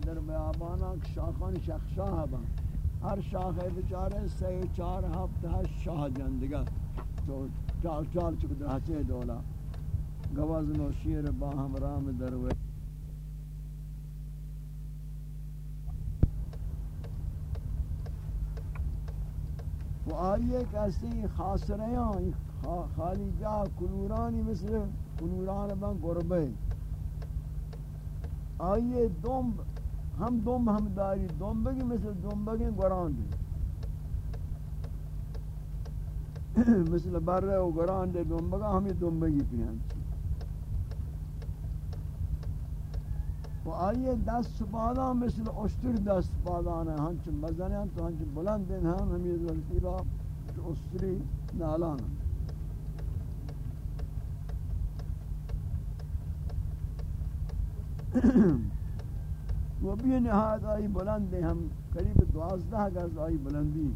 داری در بیابانا شاخان شخشاہ با ہر شاخ بچارے سی چار ہفت ہشت شاہ جندگا تو چار چار چک درہچے دولا گوزن و شیر با ہم رام دروے و آئیے کہستی خاصریاں خالی جا کلورانی مثل کلوران بن گربے آئیے دوم ہم دوم ہم داری دوم بگی مثل دوم بگی گران دی۔ مثل برے و گران دے دوم بگا ہمیں دوم بگی پیان چی۔ و آئیے دست سپادا مثل اشتر دست سپادان ہیں ہنچ مزن ہیں تو ہنچ بلند ہیں ہمیں ذلتی با اشتری نالان ہیں وہ بھی نہایت آئی بلند ہیں ہم قریب دوازدہ گز آئی بلندی.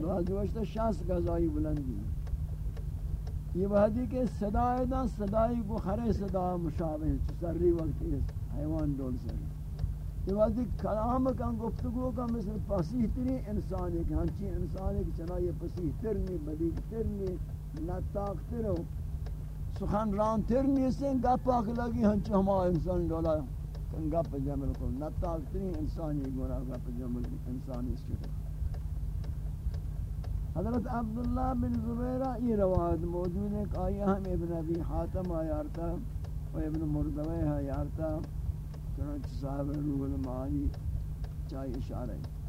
دوازدہ شاس گز آئی بلندی. یہ وحدی کہ صدای دا، صدای کو خرے صدا مشابہ ہے سری وقت حیوان ڈول سر. یہ وحدی کلام کا گفتگو کا مثل فصیح تری انسان ہے کہ ہنچی انسان ہے کہ چنا یہ فصیح ترنی بدیگ تر ترنی نتاق ترو سخن ران تر نیستیں گپ پاک لگی ہنچ ہما انسان ڈولا۔ گپ جمل کو نتاق تری انسانی گونا گپ جمل انسانی اس چکر حضرت عبداللہ بن زبیرہ، یہ روایت موجود ہے کہ آیا ہم ابن ابی حاتم آیارتا و ابن مردوی آیارتا، چنانچہ صاحب روح المعانی چاہی اشارہ ہے۔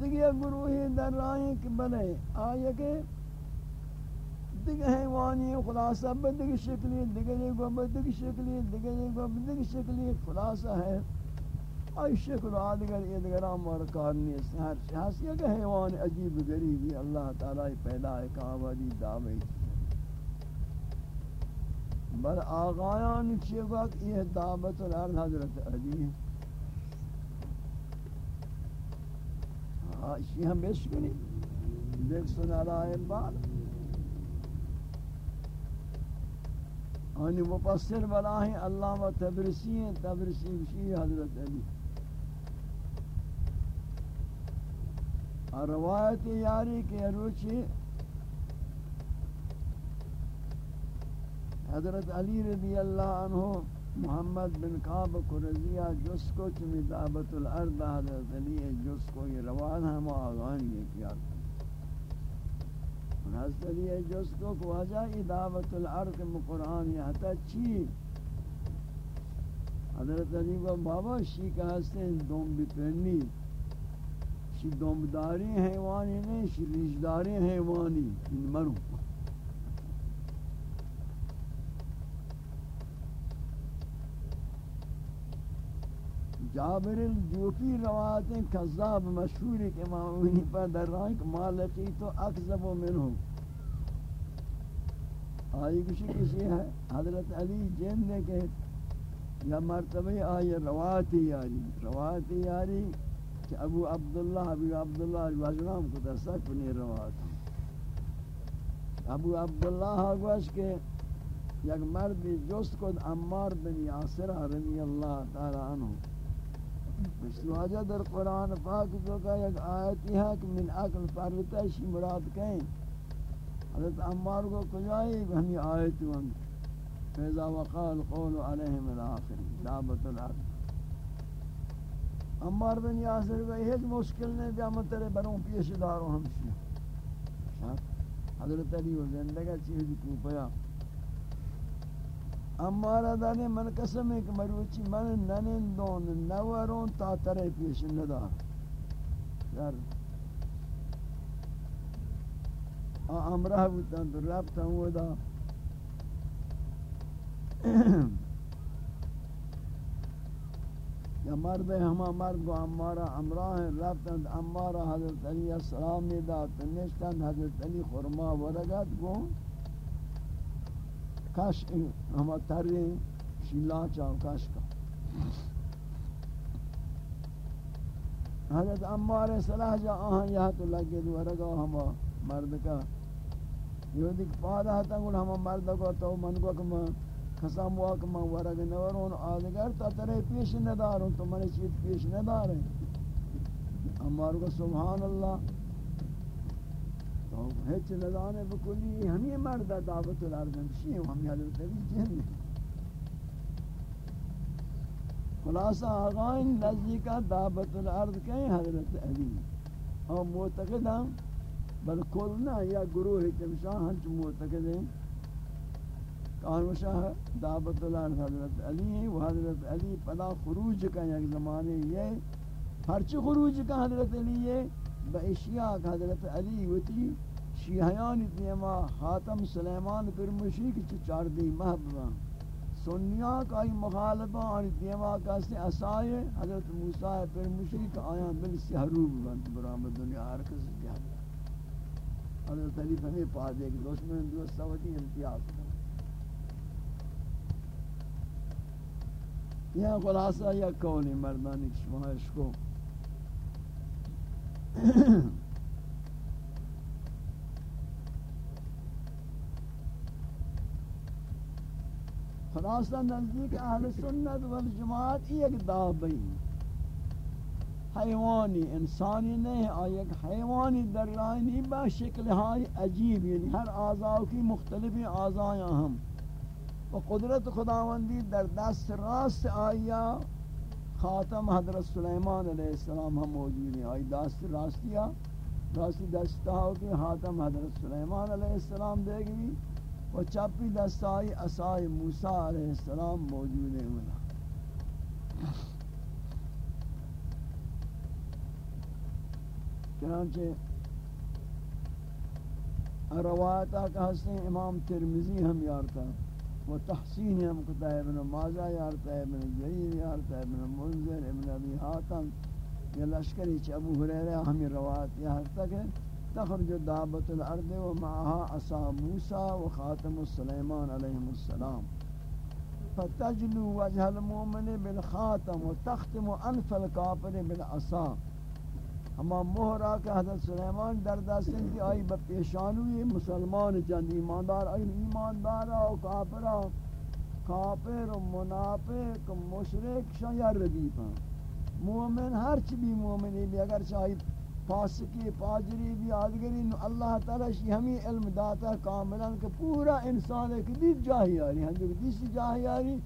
دیگه گروہی در راہیں کہ بلے آیا کہ دیگه حیوانی خلاصہ بدگی شکلی دیگه کو بدگی شکلی دیگه کو بدگی شکلی، خلاصہ ہے۔ ای شکل آدگر یہ دیگر آمار کار نیست ہر شخص یہ کہ حیوان عجیب غریبی اللہ تعالی پیدا ہے، کعبہ دعوی۔ بل آغایان چیئے وقت یہ دعوت الارض حضرت علی اسی ہم بیش کنی دیکھ سنا رائے بار۔ آنی مپسر بلاہیں اللہ و تبرسی ہیں، تبرسی بشی حضرت علی۔ اور روایت یاری کے روچی حضرت علی رضی اللہ عنہ محمد بن قاب قرزیہ جس کو چمی دعبت الارض حضرت علی جس کو یہ روان ہم آغان یہ کیا۔ حضرت علی جس کو کواجہ یہ دعوت الارض قرآن یہ حتا چی۔ حضرت علی کو بابا شی کا ہستے دوم بھی پہنی شی دومداری حیوانی نہیں، شی ریشداری حیوانی ان مرو۔ جابر الجوفی روایتیں کذاب مشہور ہے کہ امام پر در رہا مالکی تو اکذب منہ آئی کسی کسی ہے، حضرت علی جن نے کہ یا مرتبہ آئی روایت یاری۔ روایت یاری کہ ابو عبداللہ ابو عبداللہ وجنام کو در سک نہیں روایت۔ ابو عبداللہ گوش کہ یک مرد جست کو عمار بن یاسر رضی اللہ تعالی عنہ۔ مشواجہ در قرآن پاک تو کا یک آیتی ہے کہ من عقل پرتا شی مراد کہیں۔ حضرت عمار کو کجائی ہمیں آیت ہوں فیضا وقال قول علیہم الاخر دعبت الارض عمار بن یاسر کو ہیچ مشکل نہیں دیا من تیرے بروں پیش داروں ہم شیئر حضرت علی و زندگہ چیز کو پیا؟ امارا دانے من قسم ہے کہ مروچی من ننن دون نورون تا ترے پیش ندا یار امرہ بودن تو ربتا ہوا دا یا مرد ہما مرد کو امارا امراہ ربتا امارا حضرت علی السلام دا تنشتن حضرت علی خرما ورگت گون کاش ہم ترے شیلا چاو کاش کا۔ حضرت عمار صلاح جا آہن یہاں تو لگے دو رگا ہما مرد کا۔ یہ دیکھ پادا ہتا گوڑ ہما مرد کو تو من کو کما خسام ہوا کما ورگ نورون آدگر تا ترے پیش ندارون تو منی چیز پیش نداریں عمار کو سبحان اللہ تو ہچ ندانے بکلی ہمیں مرد دعوت الارض ہمشی ہیں ہم حضرت علی جن خلاصہ آغائن نزدیکا دعوت الارض کہیں حضرت علی۔ اور معتقد ہم، بل کل نہ، یا گروہ چمشاہ ہنچ معتقد ہیں۔ کانوشاہ دعوت الارض حضرت علی ہیں، وہ حضرت علی پدا خروج کا یک زمانے یہ ہرچی خروج کا حضرت علی ہے۔ با اشیاء حضرت علی وتی شیعیان دیما خاتم سلیمان پر مشیق چار دی محبوبہ سنیا کا ہی مخالفہ اور دیما کا سے اسائے حضرت موسی پر مشرک آیا بل سحروب بند برام دنیا ہر کس کیا حضرت۔ علی ہمیں پا دے کہ دوست میں، دوست سوتی امتیاز یہ خلاصہ یا قولی مردانی شمائش کو خلاصہ نزدیک اہل سنت والجماعت ایک دابی. حیوانی انسانی نہیں ایک حیوانی در رائنی با شکل ہائی عجیب یعنی ہر آزاؤ کی مختلف آزائیں ہم. و قدرت خداوندی در دست راست آیا خاتم حضرت سلیمان علیہ السلام ہم موجود ہیں۔ آئی دست راستیا راستی دستا ہو کہ خاتم حضرت سلیمان علیہ السلام دے گی و چپی دستائی اسائی موسیٰ علیہ السلام موجود ہے منا چنانچہ روایتہ کا حسن امام ترمزی ہم یارتا ہے و تحسین ہم کتا ابن مازہ یارتا ابن جریر یارتا ابن منذر، ابن ابی حاتم، یہ لشکری چھ ابو حریرہ، ہمیں روایت یارتا کہ تخرج دابت الارض ومعها عصا موسى وخاتم سليمان عليهم السلام۔ فتجلو وجه المؤمن بالخاتم وتختم انف الكافر بالعصا۔ ہما مہرا کہ حضرت سلیمان در دستن کی آئی بپیشانوی مسلمان چند ایماندار، آئی ایماندار و کافر کافر و منافق و مشرک شاید ردیفا مومن ہر چی بھی مومنی بھی اگر چاہی فاسقی پاجری بھی آدگری اللہ تعالی شی ہمیں علم داتا کاملا کہ پورا انسان ایک دید جاہی آری ہم جو دیسی جاہی آری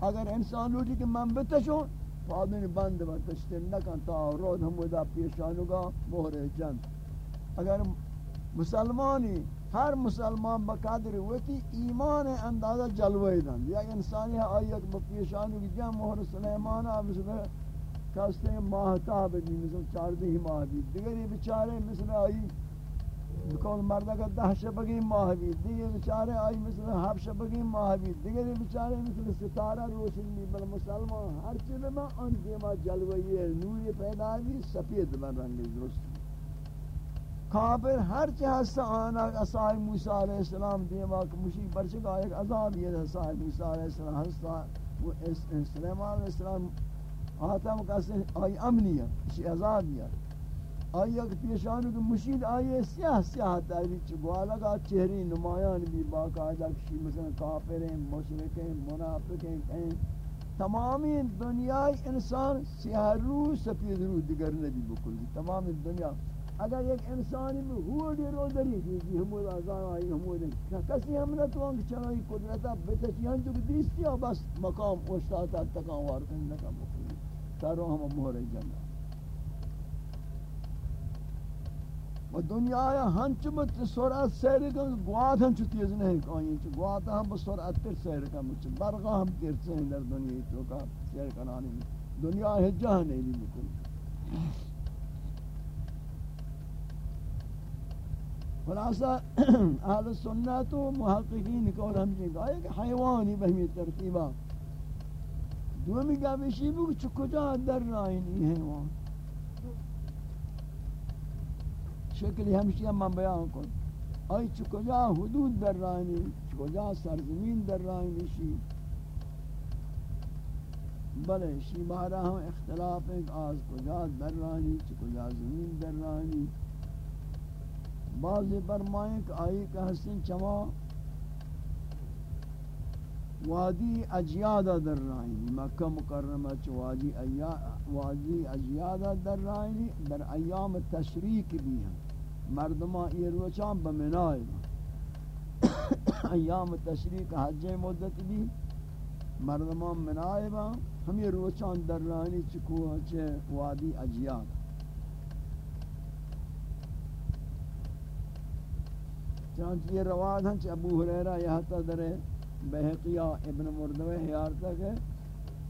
اگر انسان لوٹی کہ من بتشوں فادن بند و تشتر نکن تا رود ہم پیشانو گا مہر جند اگر مسلمانی ہر مسلمان بقدر وتی ایمان اندازہ جلوے دن یا انسانی آئی ایک پیشانو کی جم مہر سلیمان مثل کاستے ماہتاب بھی مثل چار دی ماہ بھی دیگری بیچارے مثل آئی بکول مردہ کا دہ شبگی ماہ بھی دیگر بیچارے آئی مثل ہف شبگی ماہ بھی دیگری بیچارے مثل ستارہ روشن بھی بل مسلمان ہر چیز میں ان دیما جلوئی ہے نوری پیدا بھی سفید بن رنگی درست کافر ہر چیز آنا اصحاب موسیٰ علیہ السلام دیما کہ مشیق برچگا ایک عذاب یہ اصحاب موسیٰ علیہ السلام ہستا وہ سلیمان علیہ السلام آتم کسی آئی امنی ہے اسی عذابی ہے آئی اگر پیشانو کہ مشید آئی سیاہ سیاہ تاری چگوالا کا چہری نمایان بھی باقاعدہ کشی، مثلا کافریں مشرکیں منافقیں کہیں تمامی دنیای انسان سیاہ رو، سفید رو دیگر نبی بکلی تمام دنیا۔ اگر ایک انسانی میں ہوا دی رو دری جی ہمود آزان آئی، ہمود کسی ہم نہ تو انک چنائی قدرتا بتچی ہم جو دیستی بس مقام اشتاتا تکان وار کرنے لگا بکلی ساروں ہم مہر جنہ و دنیا یا ہنچ بت سرعت سیر کن گوات ہنچ تیز نہیں کہیں چھ گوات ہم بسرعت تر سیر کن مچھ برغا ہم تیر سے ہیں در دنیا تو کا سیر کنانی میں دنیا حجہ نہیں لی بکل خلاصہ اہل سنت و محققین کو ہم یہ کہا کہ حیوانی بہمی ترتیبہ دومی گوشی بگو چو کجا در رائنی ہے وہاں شکلی ہمشی ہم من بیان کن۔ آئی چو کجا حدود در رائنی چو کجا سرزمین در رائنی شی۔ بلے شی بارہ ہم اختلاف ہیں آز کجا در رانی چی کجا زمین در رانی۔ بعضی برمائیں کہ آئی کہ حسن چما وادی اجیادہ در رانی مکہ مکرمہ چی وادی, وادی اجیادہ در رانی در ایام تشریک بھی ہیں۔ مردمہ یہ روچان بمنائی ایام تشریک حج مدت بھی مردمان منائی با. ہمیں روچان در رانی چکو چے وادی اجیاد. چانچہ یہ رواد ہیں چھ ابو حریرہ یہاں تا در بحقیہ ابن مردوہ حیارتا کہ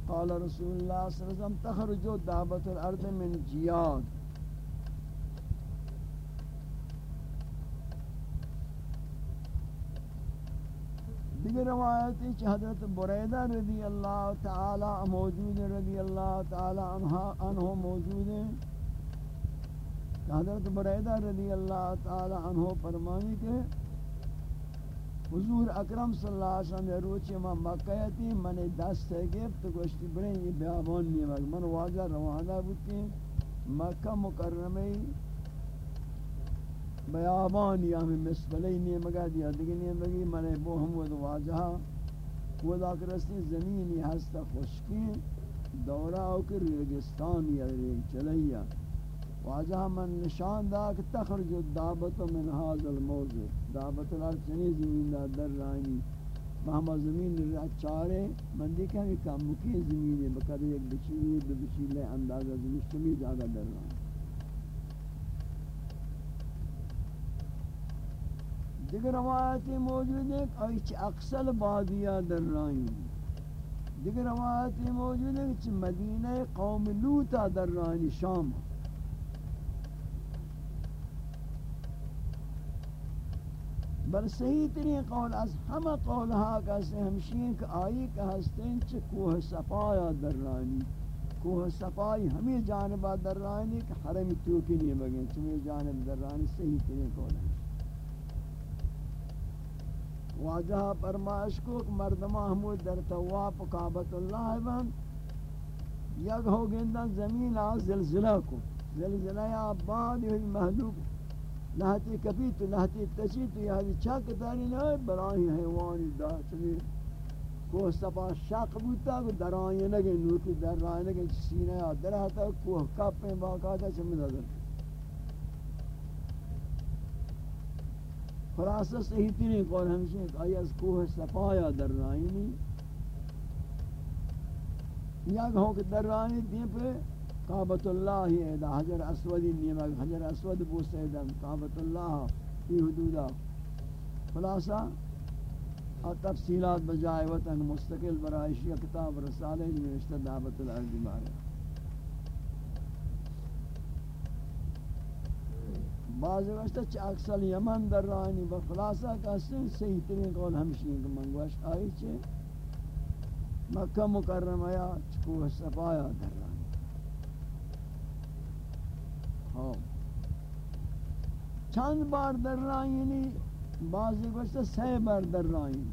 قال رسول اللہ صلی اللہ علیہ وسلم تخرجو دعبت الارض من جیاد. دیگر روایت ہے کہ حضرت بریدہ رضی اللہ تعالی موجود رضی اللہ تعالی عنہ عنہ موجود ہیں۔ حضرت بریدہ رضی اللہ تعالی عنہ فرمانی کہ حضور اکرم صلی اللہ علیہ وسلم روچے میں مکہ تھی، میں نے دست گفت گوشتی بریں یہ بیابان نہیں من واجہ روانہ بودتی مکہ مکرمہ بیابان یا ہمیں مسفلی نہیں مگا دیا دیکھ نہیں مگی منے بو ہم وہ واجہا وہ ذاکر زمینی ہستا خوشکی دورہ ہو کر ریگستان یا ریگ چلیا واجہا من نشان دا کہ تخرج دعبت من حاضر الموضوع دعبت الارچنی زمین دا در رانی۔ مہما زمین را چارے، من دیکھا کہ کم مکی زمین ہے بکر ایک بچی دو لے اندازہ زمین شمی زیادہ در رانی۔ دیگر روایتی موجود ہے کہ ایچ اقصل بادیہ در رائیں دیگر روایتی موجود ہے کہ مدینہ قوم لوتا در رائیں شام بل صحیح ترین قول از ہمہ قول ہا کہتے ہمشین کہ آئی کہ ہستیں چھ کوہ صفایا در رائیں کوہ صفائی ہمیں جانبہ در رائیں کہ حرم توکی نہیں بگیں۔ چھ جانب در رائیں صحیح ترین قول ہے۔ واجہ فرمائش کو مردمہ حمود در تواف قابط اللہ بن یک ہو گندن زمین آ زلزلہ کو، زلزلہ یا بعد یہ محلوب لہتی کپیت لہتی تشیت یا چاک تاری نہ براہی حیوانی دا چلی کو سپا شاق بوتا کو درائیں لگے نور کی درائیں لگے سینہ یا درہتا کو کپ میں باقاعدہ چمدہ در خلاصہ صحیح ترین قول ہمشہ کہ آئی از کوہ صفایا در رائنی یک ہو کہ در رائنی دین پہ قابط اللہ ہی ایدہ حجر اسودی نیمہ حجر اسود پوست ایدہ قابط اللہ کی حدودہ خلاصہ تفصیلات بجائے وطن مستقل برائشی کتاب رسالہ نوشتہ دعوت الارض بارے۔ بعض وقت چ اکثر یمن در رانی با خلاصہ کا سن صحیح ترین قول ہمشی کہ منگوش آئی چھے مکہ مکرمہ یا چکو صفایا در رانی. ہاں چند بار در رانی بعض وقت سی بار در رانی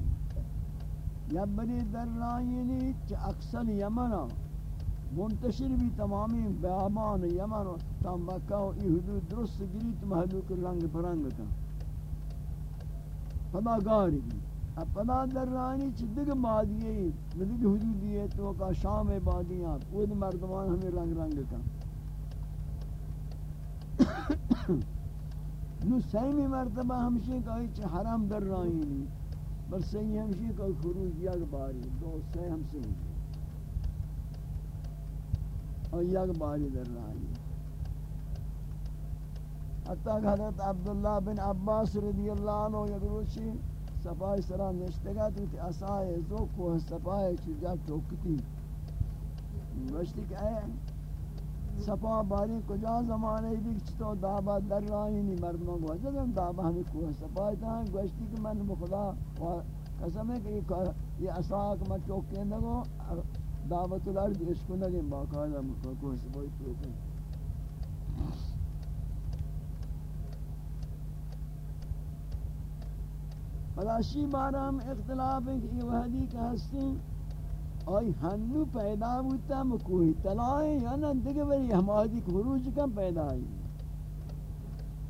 یا بری در رانی یعنی چ اکثر یمن منتشر بھی تمامی بیابان یمن و تنبکہ و ای حدود درست گری تو محلوک رنگ پرنگ کا پدا گاری بھی. اب پدا در رانی چی دگ مادیے دگ حدودی ہے تو کا شام بادیاں خود مردمان ہمیں رنگ رنگ کا نو سیمی مرتبہ ہمشی کہ چی حرام در رانی نہیں بس سیمی ہمشی کہ خروج یک باری، دو سی ہم سے اور یک باری در رہی حتی کہ حضرت عبداللہ بن عباس رضی اللہ عنہ یک روچی صفائی سرا نشتگا تو تی اسائے زو کو صفائی چی جا ٹوکتی کہ اے صفا باری کجا زمانے بھی چتو دابا در رہی نہیں مردموں کو حضرت دابا ہمیں کوہ صفائی تھا گوشتی کہ من بخدا قسم ہے کہ یہ اساک میں ٹوکیں دگو دعوت الارض عشق نگیں باقاعدہ مکوکو سے بہت پروکن فلاشی بارا ہم اختلاف ہیں کہ یہ وحدی کا ہستیں آئی ہنو پیدا ہوتا مکوہی تلائیں یا نا دیکھ بری ہماری خروج کم پیدا آئی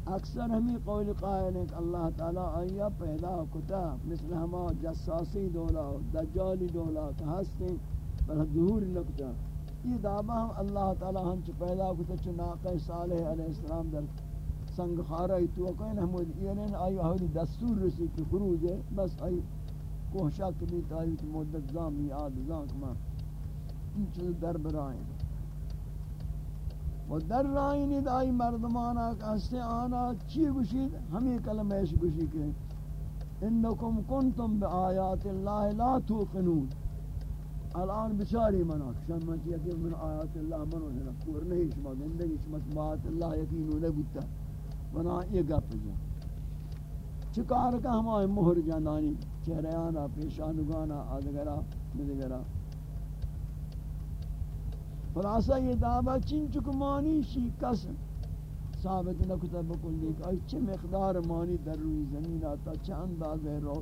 اکثر ہمیں قول قائل ہیں کہ اللہ تعالیٰ آیا پیدا کتا مثل ہما جساسی دولا دجالی دولا کہ ہستیں بل ظہور نکتا یہ دعویٰ ہم اللہ تعالیٰ ہم چھ پیدا کتا چھ ناقہ صالح علیہ السلام در سنگ خارا تو کوئی ہمود یہ آئی آئی دستور رسی کی خروج ہے، بس آئی کوشا کبھی تاریخ مدت زام یاد زام کما چیز در برائیں۔ و در رائنی دائی مردمانا کہستے آنا، چی گوشید؟ ہمیں کلمہ ایش گوشی کہ انکم کنتم بی آیات اللہ لا توقنون۔ الان بچاری منا شان من چی یکی من آیات اللہ منو ہے پور نہیں شما، زندگی شما بات اللہ یقینو نبوتا بنا یہ گپ جا. چکار کا ہمائے مہر جانانی چہریانا، پیشانگانا، آدگرا، مدگرا. خلاصہ یہ دعویٰ چین چک مانی شی کس ثابت نکتا بکل دیکھ، آئی چھ مقدار مانی در روی زمین آتا چھ انداز ہے رو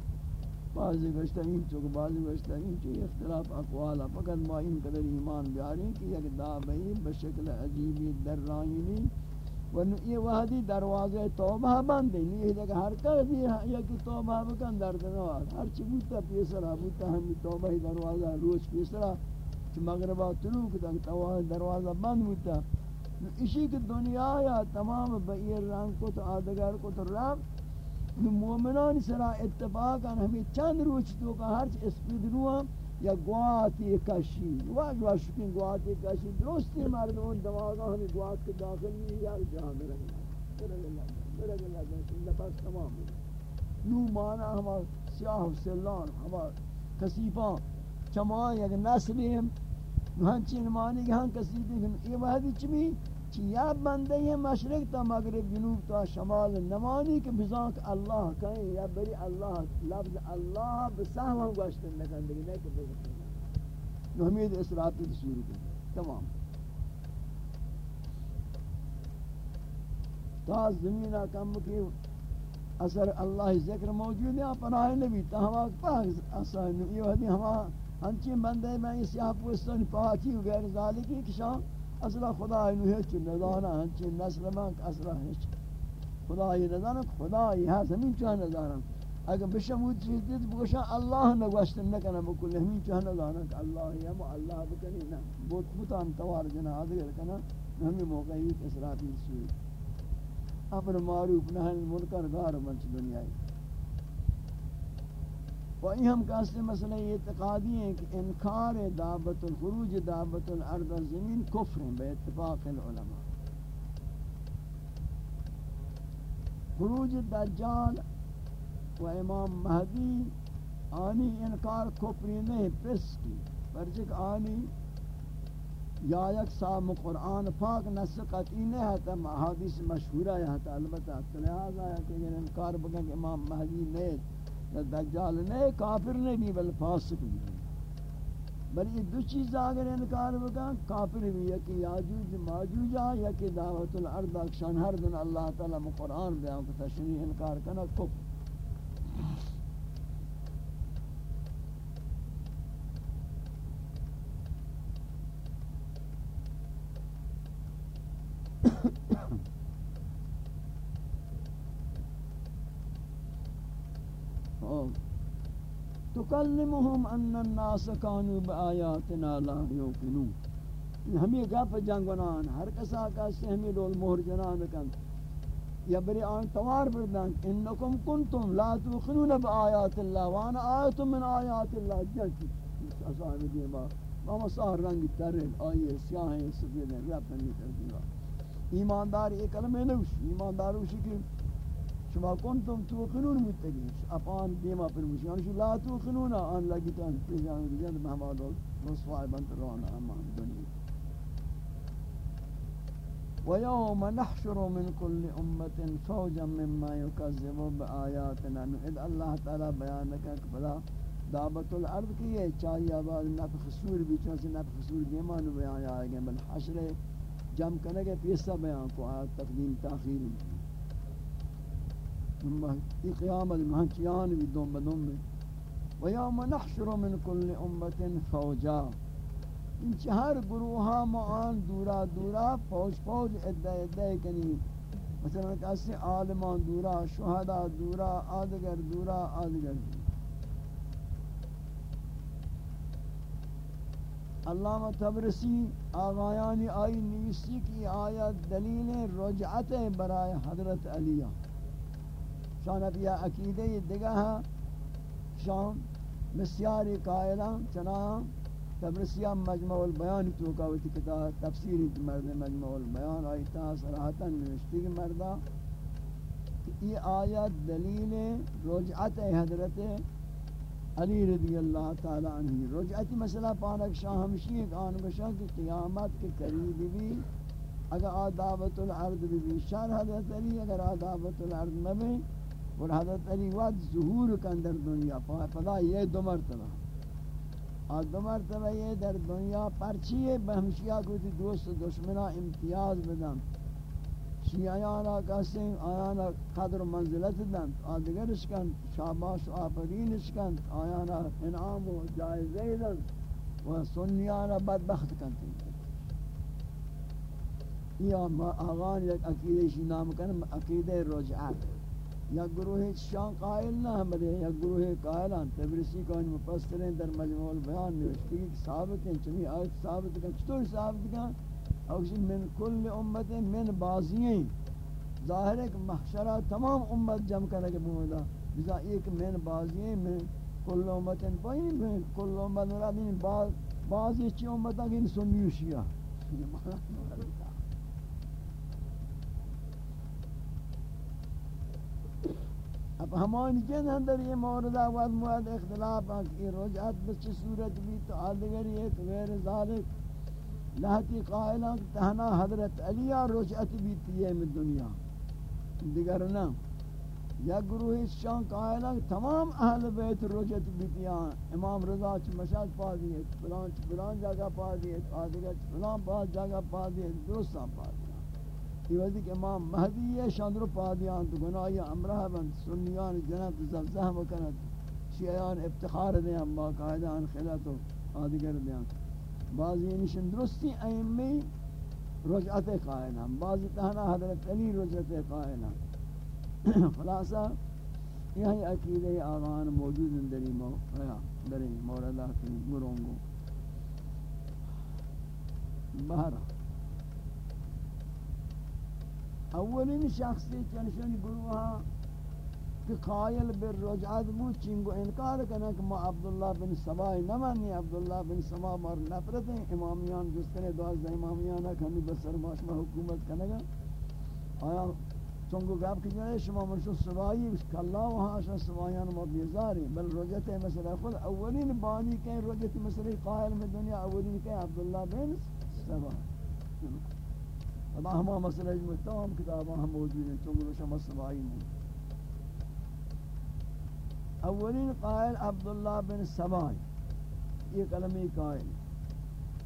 بعضی گوشتا این چک بعضی گوشتا این چک اختلاف اقوالا فقط ما این قدر ایمان بیاری کہ یک دعوی بشکل عجیبی در رائنی و یہ وحدی دروازے توبہ بند ہے یہ دیکھ ہر کر دی یک توبہ بکن در دنواز ہر چی بوتا پیسرا، بوتا ہمی توبہ دروازہ، روز پیسرا۔ چھ مغربہ طلوع کتا کہ دروازہ بند ہوتا اسی کی دنیا یا تمام بئیر رنگ کو تو آدگر کو تو رب مومنان سرا اتفاقا ہمیں چند روچ تو کا ہر چھ اسپید روح یا گواتی کشی واج واج شکین گواتی کشی، درستی مردمون دماغا ہمیں گوات کے داخل نہیں یا جہاں مرگنا مرگنا مرگنا مرگنا بس تمام نو مانا ہما سیاہ و سلان ہما کسیفان چما یک نسلی ہنچین معنی کہ ہن کسی دیکھن یہ وحدی چمی چی یا بندے یہ مشرق تا مغرب جنوب تا شمال نمانی کہ بزان کہ اللہ کہیں یا بری اللہ لفظ اللہ بسہم ہم گوشتن نکن دیکھ نہیں کہ بزن نو ہمید اسراتی سوری کریں تمام. تا زمینہ کم کی اثر اللہ ذکر موجود ہے، پناہ نبی، تا ہوا پاک اثر یہ وحدی ہما ہنچی بندے میں اس یہاں پوستن پاکی و غیر ذالکی کشان اصلا خدا اینو ہیچ نظانا ہنچی، نسل من اصلا ہیچ خدا یہ نظانا خدا یہ ہے زمین چاہ نظانا اگر بشمود چیز دید بگوشا اللہ نگوشتن نکنا بکل، ہمین چاہ نظانا کہ اللہ یہ مو اللہ بکنی نا. بوت بوتان توار جنا آدھگر کنا، ہمیں موقعی اسرافی سوئی. اپنے معروف نحن منکر گار منچ دنیای و این ہم کہتے مسئلہ یہ اعتقادی ہیں کہ انکار دعوت الخروج، دعوت الارض زمین کفر ہیں، بے اتفاق العلماء۔ خروج دجال و امام مہدی آنی انکار کفری نہیں پسکی پرچک آنی یا یک سام قرآن پاک نس قطعی نہیں ہے تا حدیث مشہورہ ہے البتہ لہذا ہے کہ انکار بکن امام مہدی نہیں دجال نہیں کافر نہیں بھی بل فاسق بھی بل یہ دو چیز اگر انکار بکا کافر بھی ہے کہ یاجوج ماجوج یا کہ دعوت الارض اکشان ہر دن اللہ تعالی قرآن بیان کو تشریح انکار کرنا کفر تکلمهم ان الناس كانوا بآياتنا لا يوقنون ہمیں گپ جنگنان، ہر کسا کا سے ہمیں دول مہر جنان کن۔ یا بری آن توار بردن، انکم کنتم لا توقنون بآیات اللہ وانا آیت من آیات اللہ۔ جلتی اصحاب دیما ماما سار رنگ ترین، آئیے، سیاہیں، سفیدیں رب نہیں کر ایماندار ایک کلمہ نوش ایماندار اوشی کی شما کنتم توقنون متقین اپان دیما پر مشیان یعنی شو لا توقنون آن لگیتان پیجان دیگر یعنی محمد رسوائی بنت رونا امان دنیا. ويوم نحشر من كل أمة فوجا مما يكذب بآياتنا إذ الله تعالى بيانك فلا دعوت الارض کی یہ چاہیے آباد نفخ سور بھی چاہیے نفخ سور دیما نو بیان آئے گے بل حشر جم کرنے کے پیسہ بیان کو آیت تقدیم تاخیر یہ قیامت مہنچیان بھی دوم بدوم میں و یوم نحشر من کل امت فوجا. ان چہر گروہا معان دورا دورا فوج فوج ادھا ادھا کنی. مثلا کسی عالمان دورا شہدہ دورا، آدگر دورا آدگر دورا. علامہ تبرسی آغایانی آئی نیسی کی آیت دلیل رجعت برای حضرت علیہ. شان ابیا عقیدہ دگا ہے ہاں، شان مسیاری قائلان چنان تبرسیہ مجمع البیان تو کہوتی کتاب تفسیری مرد مجمع البیان آئی تا نوشتی کی مردہ یہ آیت دلیل رجعت حضرت علی رضی اللہ تعالی عنہ۔ رجعت مسئلہ پانک شاہ ہمشی ایک آن بشاہ کی قیامت کے قریب بھی اگر آدابت العرض بھی شان حضرت علی، اگر آدابت العرض میں اور حضرت علی وقت ظہور کن در دنیا پدا یہ دو مرتبہ اور دو مرتبہ یہ در دنیا پرچی ہے بہمشیہ کو تی دوست دشمنہ امتیاز بدن شیعیانا کسیم آیانا قدر منزلت دن آدگرش کن شاباش و آفرینش کن آیانا انعام و جائزه دن و سنیانا بدبخت کن یہ آغان یک عقیدہ شی نام کن عقیدہ رجعات یا گروہ شان قائل نہ ہمارے یا گروہ قائلان تبرسی کو ان مفسرین در مجموع البیان نوشتی کہ ثابت ہیں چنی آیت ثابت کا چطور ثابت کا اوشی من کل امت من بازییں ظاہر ہے کہ محشرہ تمام امت جمع کرنے کے مولا بزا ایک من بازییں من کل امت پائی من کل امت مراد ان بعضی چی امت آگین سنی شیعہ یہ معنی اب ہمان جن اندر یہ مورد آواد مواد اختلاف آنکہ رجعت بچ صورت بھی تو آدگریت غیر ذالک۔ لہتی قائلہ تہنا حضرت علیہ رجعت بھی تیئے میں دنیا۔ دیگر نا یا گروہ شان قائلہ تمام اہل بیت رجعت بھی تیئے امام رضا چھ مشاہد پا دیئے فلان چھ فلان جگہ پا دیئے آدگر چھ فلان پا جگہ پا دیئے دوستان پا دیئے یہ وقت کہ امام مہدی ہے شاندر پادیان تو گناہی امرہ بند سنیان جنت زلزہم کنت شیعان افتخار دیں اما قائدان خلط و آدگر دیں بعضی نشن درستی ایمی رجعت قائل ہم بعضی تہنا حضرت علی رجعت قائل ہم خلاصہ یہی عقیدہ آغان موجود دری موردہ کی مرونگو بہرہ اولین شخصی چنشن گروہا کہ قائل بر رجعت بو چنگو انکار کرنا کہ ما عبداللہ بن سبائی نمانی. عبداللہ بن سبا مار نفرت ہیں امامیان جستنے دوازدہ امامیان ہے ہمیں بسر ماشمہ حکومت کرنے گا. آیا چنگو گاب کی جائے شما منشو سبائی کلا وہاں آشا سبائیان ما بیزاری. بل رجعت مسئلہ خود اولین بانی کہیں رجعت مسئلہ قائل میں دنیا، اولین کہیں عبداللہ بن سبائی اما ہما مسئلہ جو تمام کتاباں ہم موجود ہیں، چونکہ روشہ مسئلہی نہیں۔ اولین قائل عبداللہ بن سبائی یہ کلمی قائل۔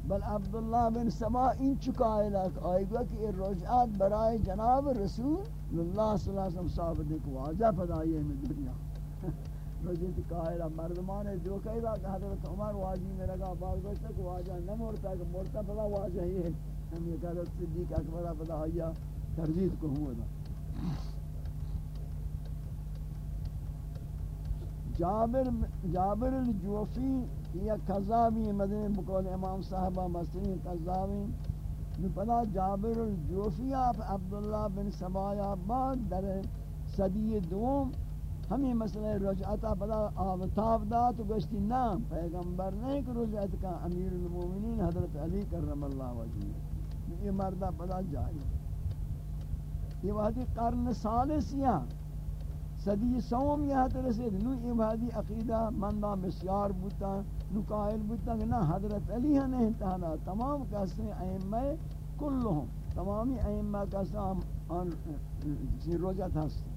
بل عبداللہ بن سبا ان چکائل آئی گا کہ یہ رجعات برائے جناب رسول اللہ صلی اللہ علیہ وسلم ثابت ہے واجہ فدائی ہے میں دنیا۔ رجعت قائلہ مردمان ہے جو کہی کہ حضرت عمر واجی میں لگا بار گوشتا کہ واجہ نہ مرتا کہ مرتا فدا واجہ ہی ہے۔ ہم یہ کہہ رہے صدیق اکبر بدا آیا تردید کو ہوا دا جابر جابر الجوفی یا قذابی مدنی بقول امام صاحبہ مسلم قذابی پدا جابر الجوفی، آپ عبداللہ بن سبایا بعد در صدی دوم، ہمیں مسئلہ رجعتا پدا آفتاب دا تو گشتی نام، پیغمبر نہیں کہ رجعت کا امیر المومنین حضرت علی کرم اللہ وجہ۔ یہ مردہ پدا جائے یہ وحدی قرن سالس یا صدی سوم یہ حد رسید۔ نو یہ وحدی عقیدہ مندہ بسیار بوتا نو قائل بوتا کہ نا حضرت علی ہنے انتہانا۔ تمام کہتے ہیں ائمہ کلہم۔ تمامی ائمہ کہتے ہیں روجت ہستے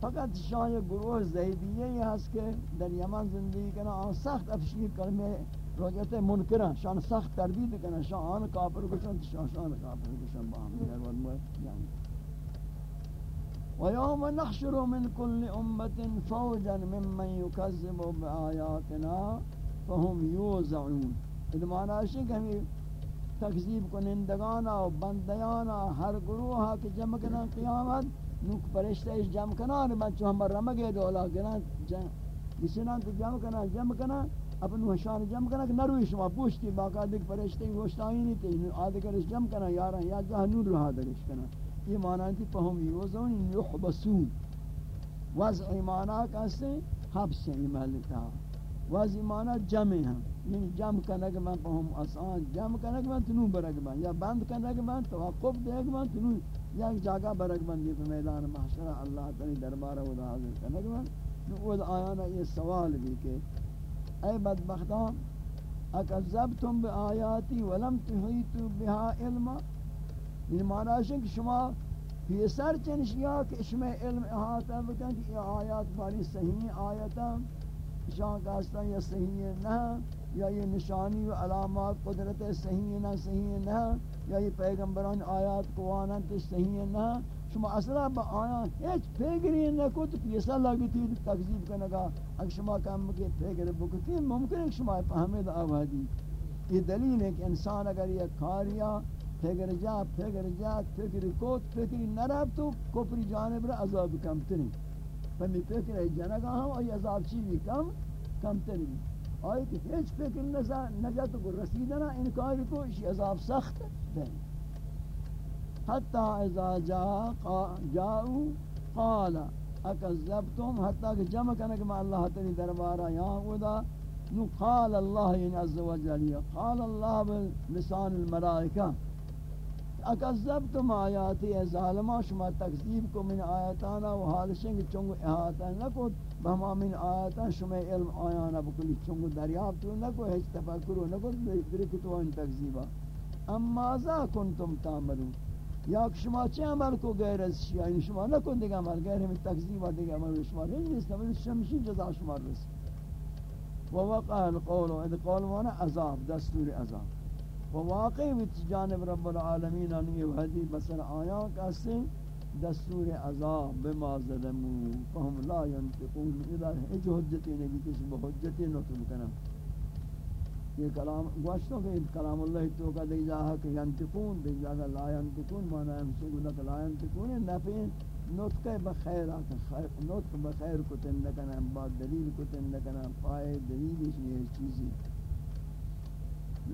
فقط شاہ گروہ زیدیہ یہ ہست کہ در یمن زندگی کنا آن سخت افشیر کلمہ روجت منکران، شان سخت تردید کنن شان آن کافر کشن شان شان کافر کشن با هم دیگر. ود یعنی. ويوم نحشر من كل أمة فوجا ممن يكذب بآياتنا فهم يوزعون. إذا ما ناشي کہ تکذیب کنندگانا و بندیانا، ہر گروہ کے جمع کنا قیامت، نوک پرشتہ اس جمع کنا من چو ہم رمگے دولا گنا کسی نان تو جمع کنا جمع کنا اپن وشان جمع کنا کہ نروی شما، پوشتی باقا دیکھ پرشتے وشتائی نہیں تی آدھے کرش جمع کنا یارا یا جہاں نور رہا درش کنا۔ یہ معنی تھی پہم یوزون یحبسون وضع معنی کہتے حبس محلتا وضع معنی جمع ہیں یعنی جمع کنگ من پہم آسان جمع کنگ من تنو برگ من یا بند کنگ من، توقف دیگ من تنو یا ایک جاگہ برگ من دیتا میدان محشرہ اللہ تعالی دربارہ ودا حاضر کنگ من۔ نو آیانا یہ سوال بھی کہ اے بدبختان اکذبتم بی آیاتی ولم تحیتو بها علما یعنی معنی ہے کہ شما یہ پیسر چنشیا کہ اس میں علم احاطہ بکن کہ یہ آیات باری صحیح آیتا شان کہستا یا صحیح نہ یا یہ نشانی و علامات قدرت صحیح نہ صحیح نہ یا یہ پیغمبران آیات قوانت صحیح نہ شما اصلا با آیات ہیچ پیگری نہ تو پیسا لگتی، تکذیب کنگا اگر شما کم کے پیگر بکتی ممکن ہے شما فهمید آوادی یہ دلیل ہے کہ انسان اگر یہ کاریا پیگر جا پیگر جا، پیگر کوت، پیگری نراب تو کپری جانب را عذاب کم تنی پمی پیگر جنگا ہم اور یہ عذاب چی بھی کم کم تنی آئی کہ ہیچ فکر نجات کو رسیدنا انکار کو اسی عذاب سخت ہے حتی اذا جاؤ قال، اکذبتم، حتی کہ جمع کرنے کہ میں اللہ تعالی دربارہ یہاں ہودا نو قال اللہ یعنی عز و جل قال اللہ بلسان الملائکہ اکذبتم آیاتی ظالما شما تکذیب کو من آیاتانا و حالشنگ چونگو احاطہ نکو بہما من آیاتان شما علم آیانا بکلی چونگو دریاب تو نکو ہیچ تفکرو نکو درکتو ان تکذیبا. اما ذا کنتم تعملون. یا شما چه عمل کو غیر از شیعہ یعنی شما نکن دیگه عمل غیر ہمیں تکذیبا دیگه عمل شما نیست ولی شمشی جزا شما رسی و وقع القول و اذ قول وانا عذاب دستور عذاب. و واقعی ویت جانب رب العالمین ان یہ وحدی بسر آیا کسی دستور عذاب بما ظلمو فهم لا ينتقون اذا ایچ حجتی نبی کسی بحجتی نطلب کنا یہ کلام گوشتوں کہ کلام اللہ تو کا دی جاہا کہ ینتقون دی جاہا لا ینتقون مانا ہمشہ گولا کہ لا ینتقون نفی نطق بخیر آکا نطق بخیر کتن نکنا بعد دلیل کتن نکنا پائے دلیل اس یہ چیزی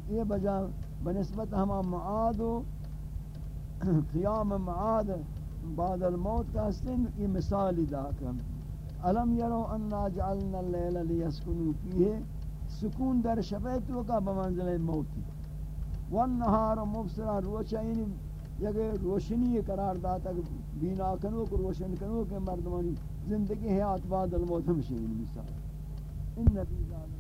یہ بجا بنسبت ہما معاد و قیام معاد بعد الموت کا سن یہ مثالی دا کم علم یرو انا جعلنا اللیل لیسکنو فیہ؟ سکون در شبہ تو کا بمنزل موتی. والنہار مبصرا روچائنی یگے روشنی قرار داتا بینا کنو کو روشن کنو کہ مردمانی زندگی حیات بعد الموت ہمشہ مثال. ان نبی ذالک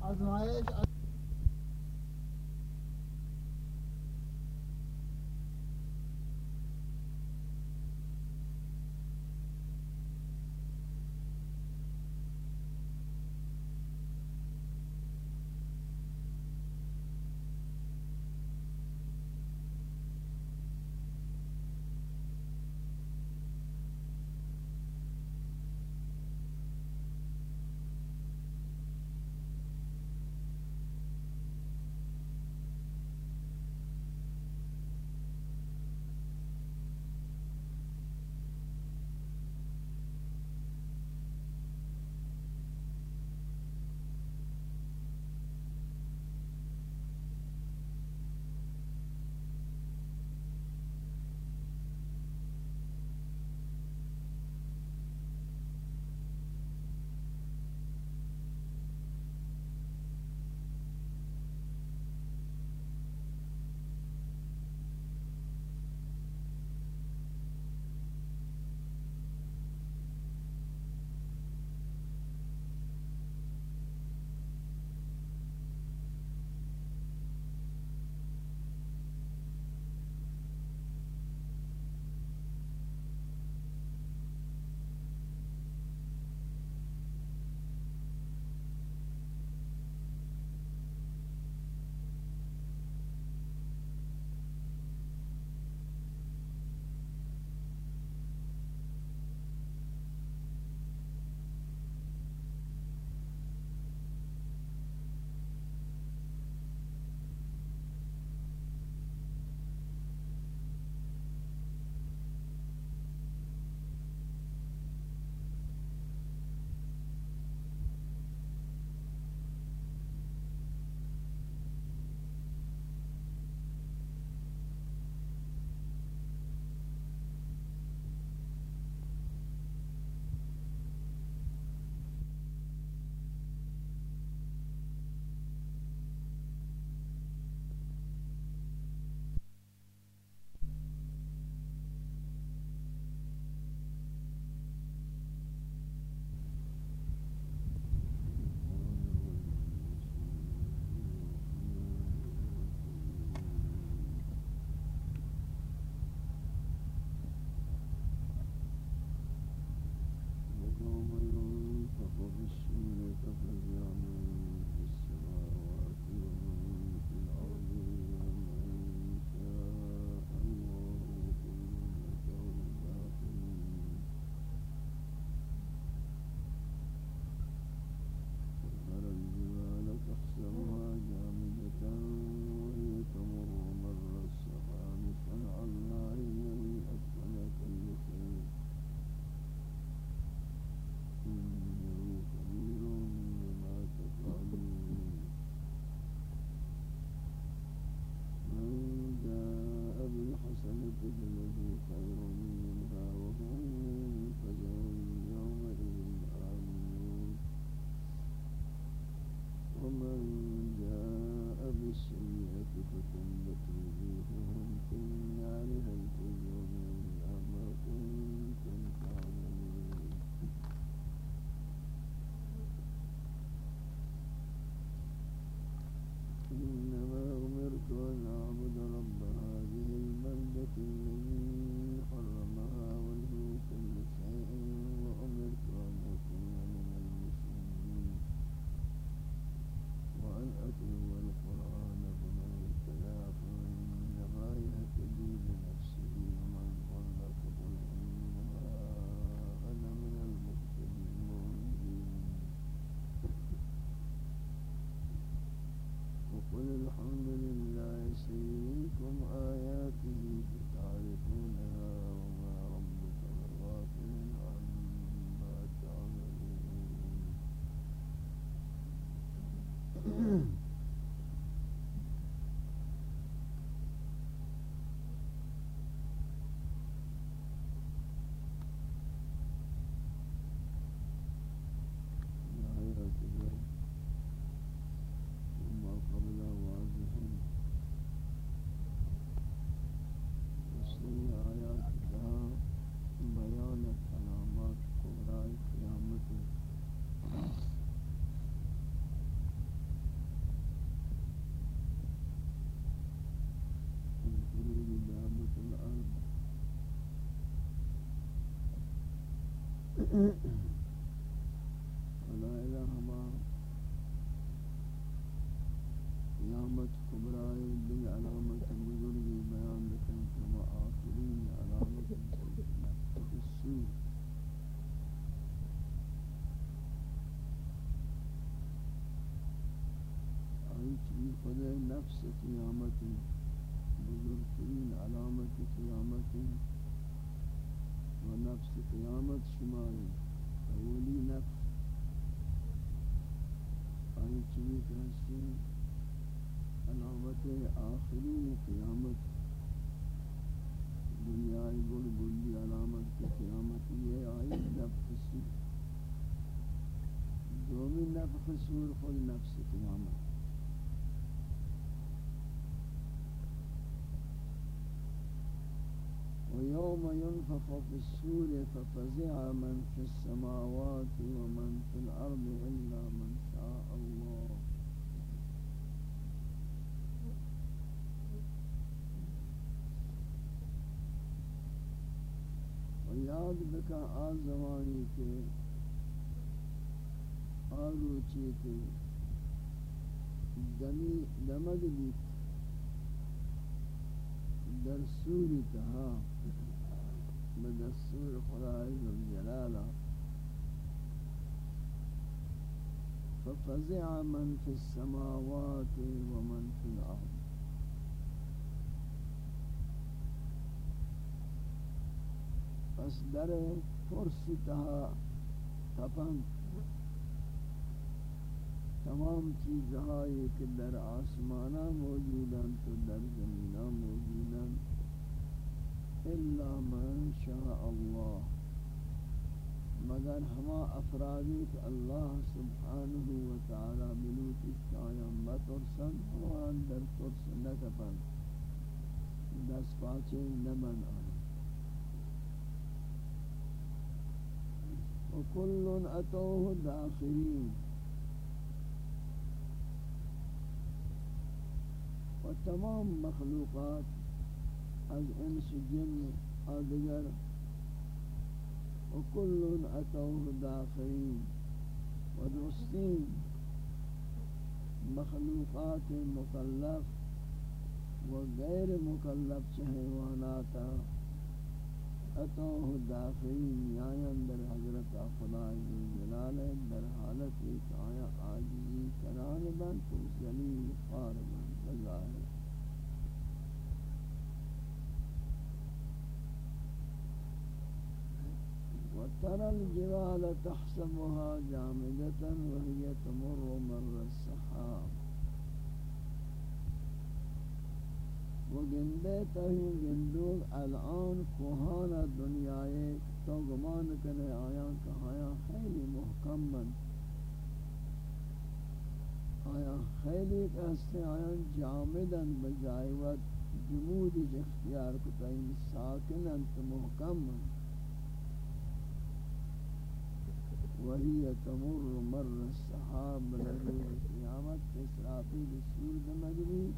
آزمائش Mm-hmm. دومی نفخ سور خود نفس قیامت ويوم ينفخ في السور ففزع من في السماوات ومن في الأرض إلا من شاء الله. و یاد بکا آ زمانی کے آروچی کے دمی دمد بیت. در سوری تہا بدستور خدای ذوالجلالہ ففزع من في السماوات ومن في الأرض. پس در فرسی تہا تپن تمام چیزہائی کہ در آسمانہ موجودن تو در زمینہ موجودن الا من شاء اللہ مگر ہما افرادی کہ اللہ سبحانہ وتعالی بلوتی شایم بترسن ہمان در ترس نکپن دست پاچے نمن آن. وكل أتوه داخرين وتمام مخلوقات از انس، جن آدگر وكل أتوه داخرين ودرستين مخلوقات مکلف وغير مكلف حيواناتا اتوه داخلین یاین در حضرت خدای جلال در حالت ایک آیا عاجزی کران بن تو ذلیل خار بن وترى الجبال تحسبها جامدة وهي تمر مر السحاب. و گندے تہی گندوگ الان کوہان دنیائے تو گمان کنے آیا کہایا خیلی محکم من آیا خیلی کہستے آیا، جامدن بجائیوت جمود اختیار کتائیں ساکنن تو محکم. من وہی تمر مر السحاب لگو قیامت کے ساتھ وقتی رسول دمگری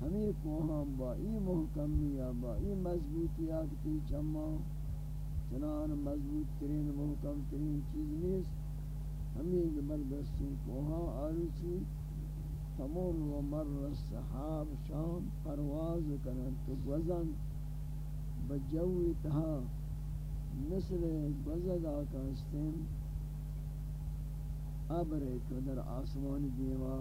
ہمیں کوہاں با ای محکمیہ با ای مضبوطیات کی چما، چنان مضبوط ترین محکم ترین چیز نیست. ہمیں زبردستی کوہاں آروچی تمر و مر الصحاب شام پرواز کنن تو گوزن بجوی تہا مثل گوزد آکا استیم عبر کو در آسمان دیما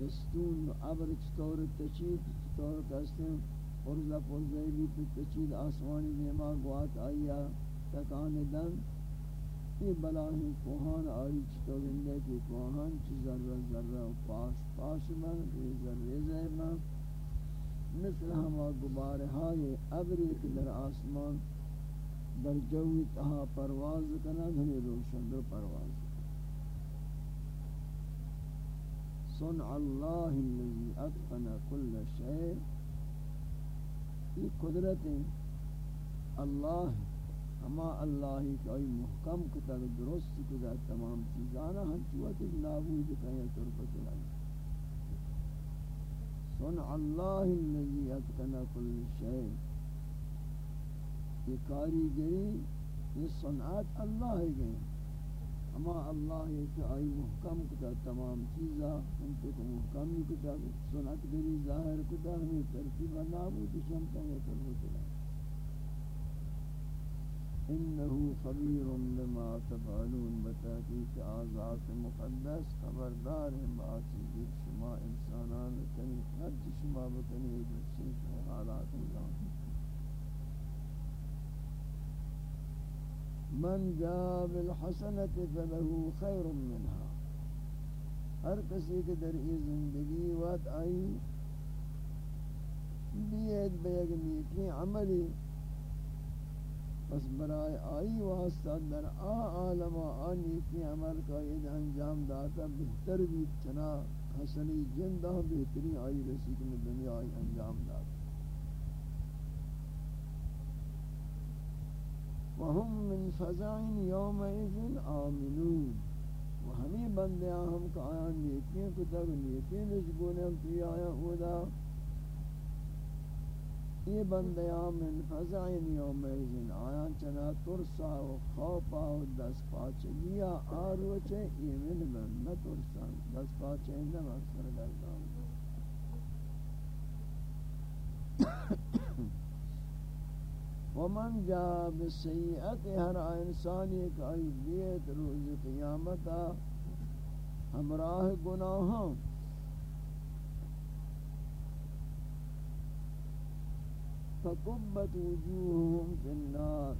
استون عبر چطور تچید چطور کستیم پرزا پرزا بھی تچید آسمان دیما گوات آیا تکان دن یہ بلاہی کوہان آئی چطور اندے کی کوہان چی ذرہ ذرہ پاش پاش من ریزہ ریزہ من. مثل ہما گبارہائی عبری کے در آسمان در جوی تہا پرواز کنا دھنی روشن در پرواز صنع اللہ الذي اتقن كل شيء یہ قدرت اللہ ہما اللہ کی ای محکم کتا درست کتا تمام چیزانا ہم چوت نابود کہیں تربت لگا صنع اللہ الذي اتقن كل شيء یہ کاریگری یہ صنعات اللہ گئے اما اللہ کہ آئی محکم کتا تمام چیزا، ہم تو کو محکم کتا سنت بری ظاہر کتا ہمیں ترتیب نابود شمتا ہے تربت انہو خبیر بما تفعلون بتحقیق آزاد مقدس خبردار ہیں باسی شما انسانان کنی ہر شما بکنی جسی حالات اللہ من جاء بالحسنت فله خیر منها. ہر کسی کے در ای زندگی وقت آئی بیت بیگ نیکی عملی پس برائے آئی واسطہ در آ عالم آ نیکی عمل کا یہ انجام داتا بہتر بھی چنا حسنی جندہ بہتری آئی رسید میں دنیا آئی انجام داتا وهم من فزع يومئذ آمنون. وهمي بندیاں ہم کا آیا نیکیاں کتب نیکیاں نسبونے ہم کی آیا ہودا یہ بندیاں من فزع يومئذ آیا چنا ترسا و خوفا و دس پاچگیا آروچے یہ من من نہ ترسا دس پاچے نہ مکسر دردان ومن جا بسیئت ہر انسان ایک آئی بیت روز قیامتا ہمراہ گناہاں فقبت وجوہم فی النار.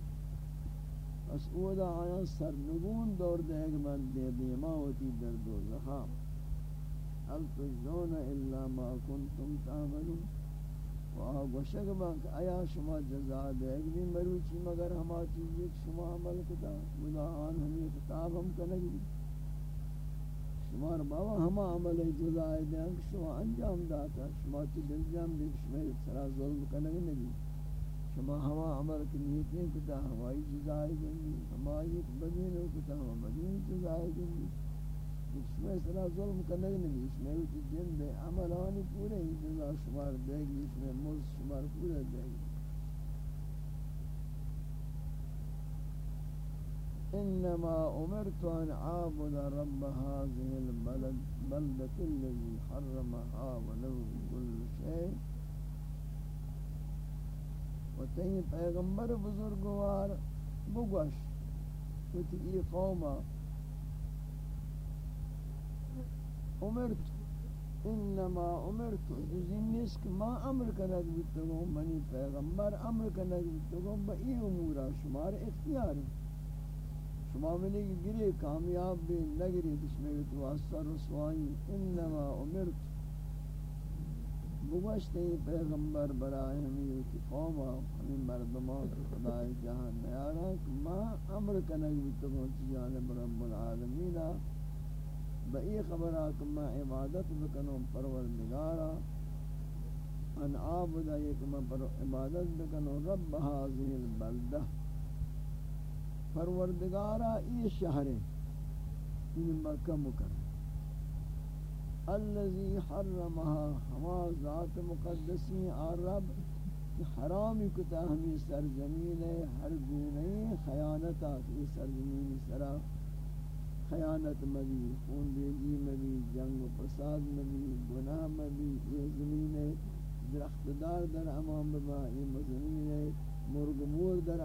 اس اودا آیا سرنگون دور دیگ من دے دیما ہوتی در دوزخا. هل تجزون الا ما کنتم تعملون؟ وہاں گوشک بانک آیا شما جزا دے گی مروچی مگر ہما چیز شما عمل کتا. مدعان ہمیں کتاب ہم کنگی. شما بابا، ہما عمل جزا دے گی شما انجام داتا شما چی دل جام دے شما سرا ظلم کنگی نگی شما ہما عمل کی نیتیں کتا ہمائی جزا دے گی ہمائی ایک بدین ہو کتا ہما بدین جزا دے گی اس میں سرا ظلم کرنے نہیں اس میں وہ جن دے عملان پورے ہی جزا شمار دے گی اس میں مز شمار پورے دے گی انما امرت ان اعبد رب هذه البلد بلدة الذي حرمها وله كل شيء. وتین پیغمبر بزرگوار، بگوش وتی ای قومہ امرت انما امرت جزینیس کہ ما امر کنگ بیتگو منی پیغمبر امر کنگ بیتگو با ای امورا شمار اختیار شما منی گری کامیاب بھی نگری بسمیت واسطہ رسوائی انما امرت۔ بگوشتے پیغمبر برائے ہمیں کی قوم ہمیں مردمان خدای جہان نیارا کہ ما امر کنگ بھی بیتگو جانب رب العالمین بئی خبر آکم میں عبادت بکنوں پروردگارا ان عابد ایک میں عبادت بکنوں، رب حاضر البلدہ۔ پروردگارا ای شہر ان مکہ مکر الذي حرمها ہما ذات مقدسی عرب کہ حرامی کتا ہمیں سرزمین ہر گونی خیانت آتی سرزمین سرا خیانت مبی خون ریزی مبی، جنگ و فساد مبی، گناہ مبی، یہ زمین درخت دار در امام ببا، یہ مزمین مرگ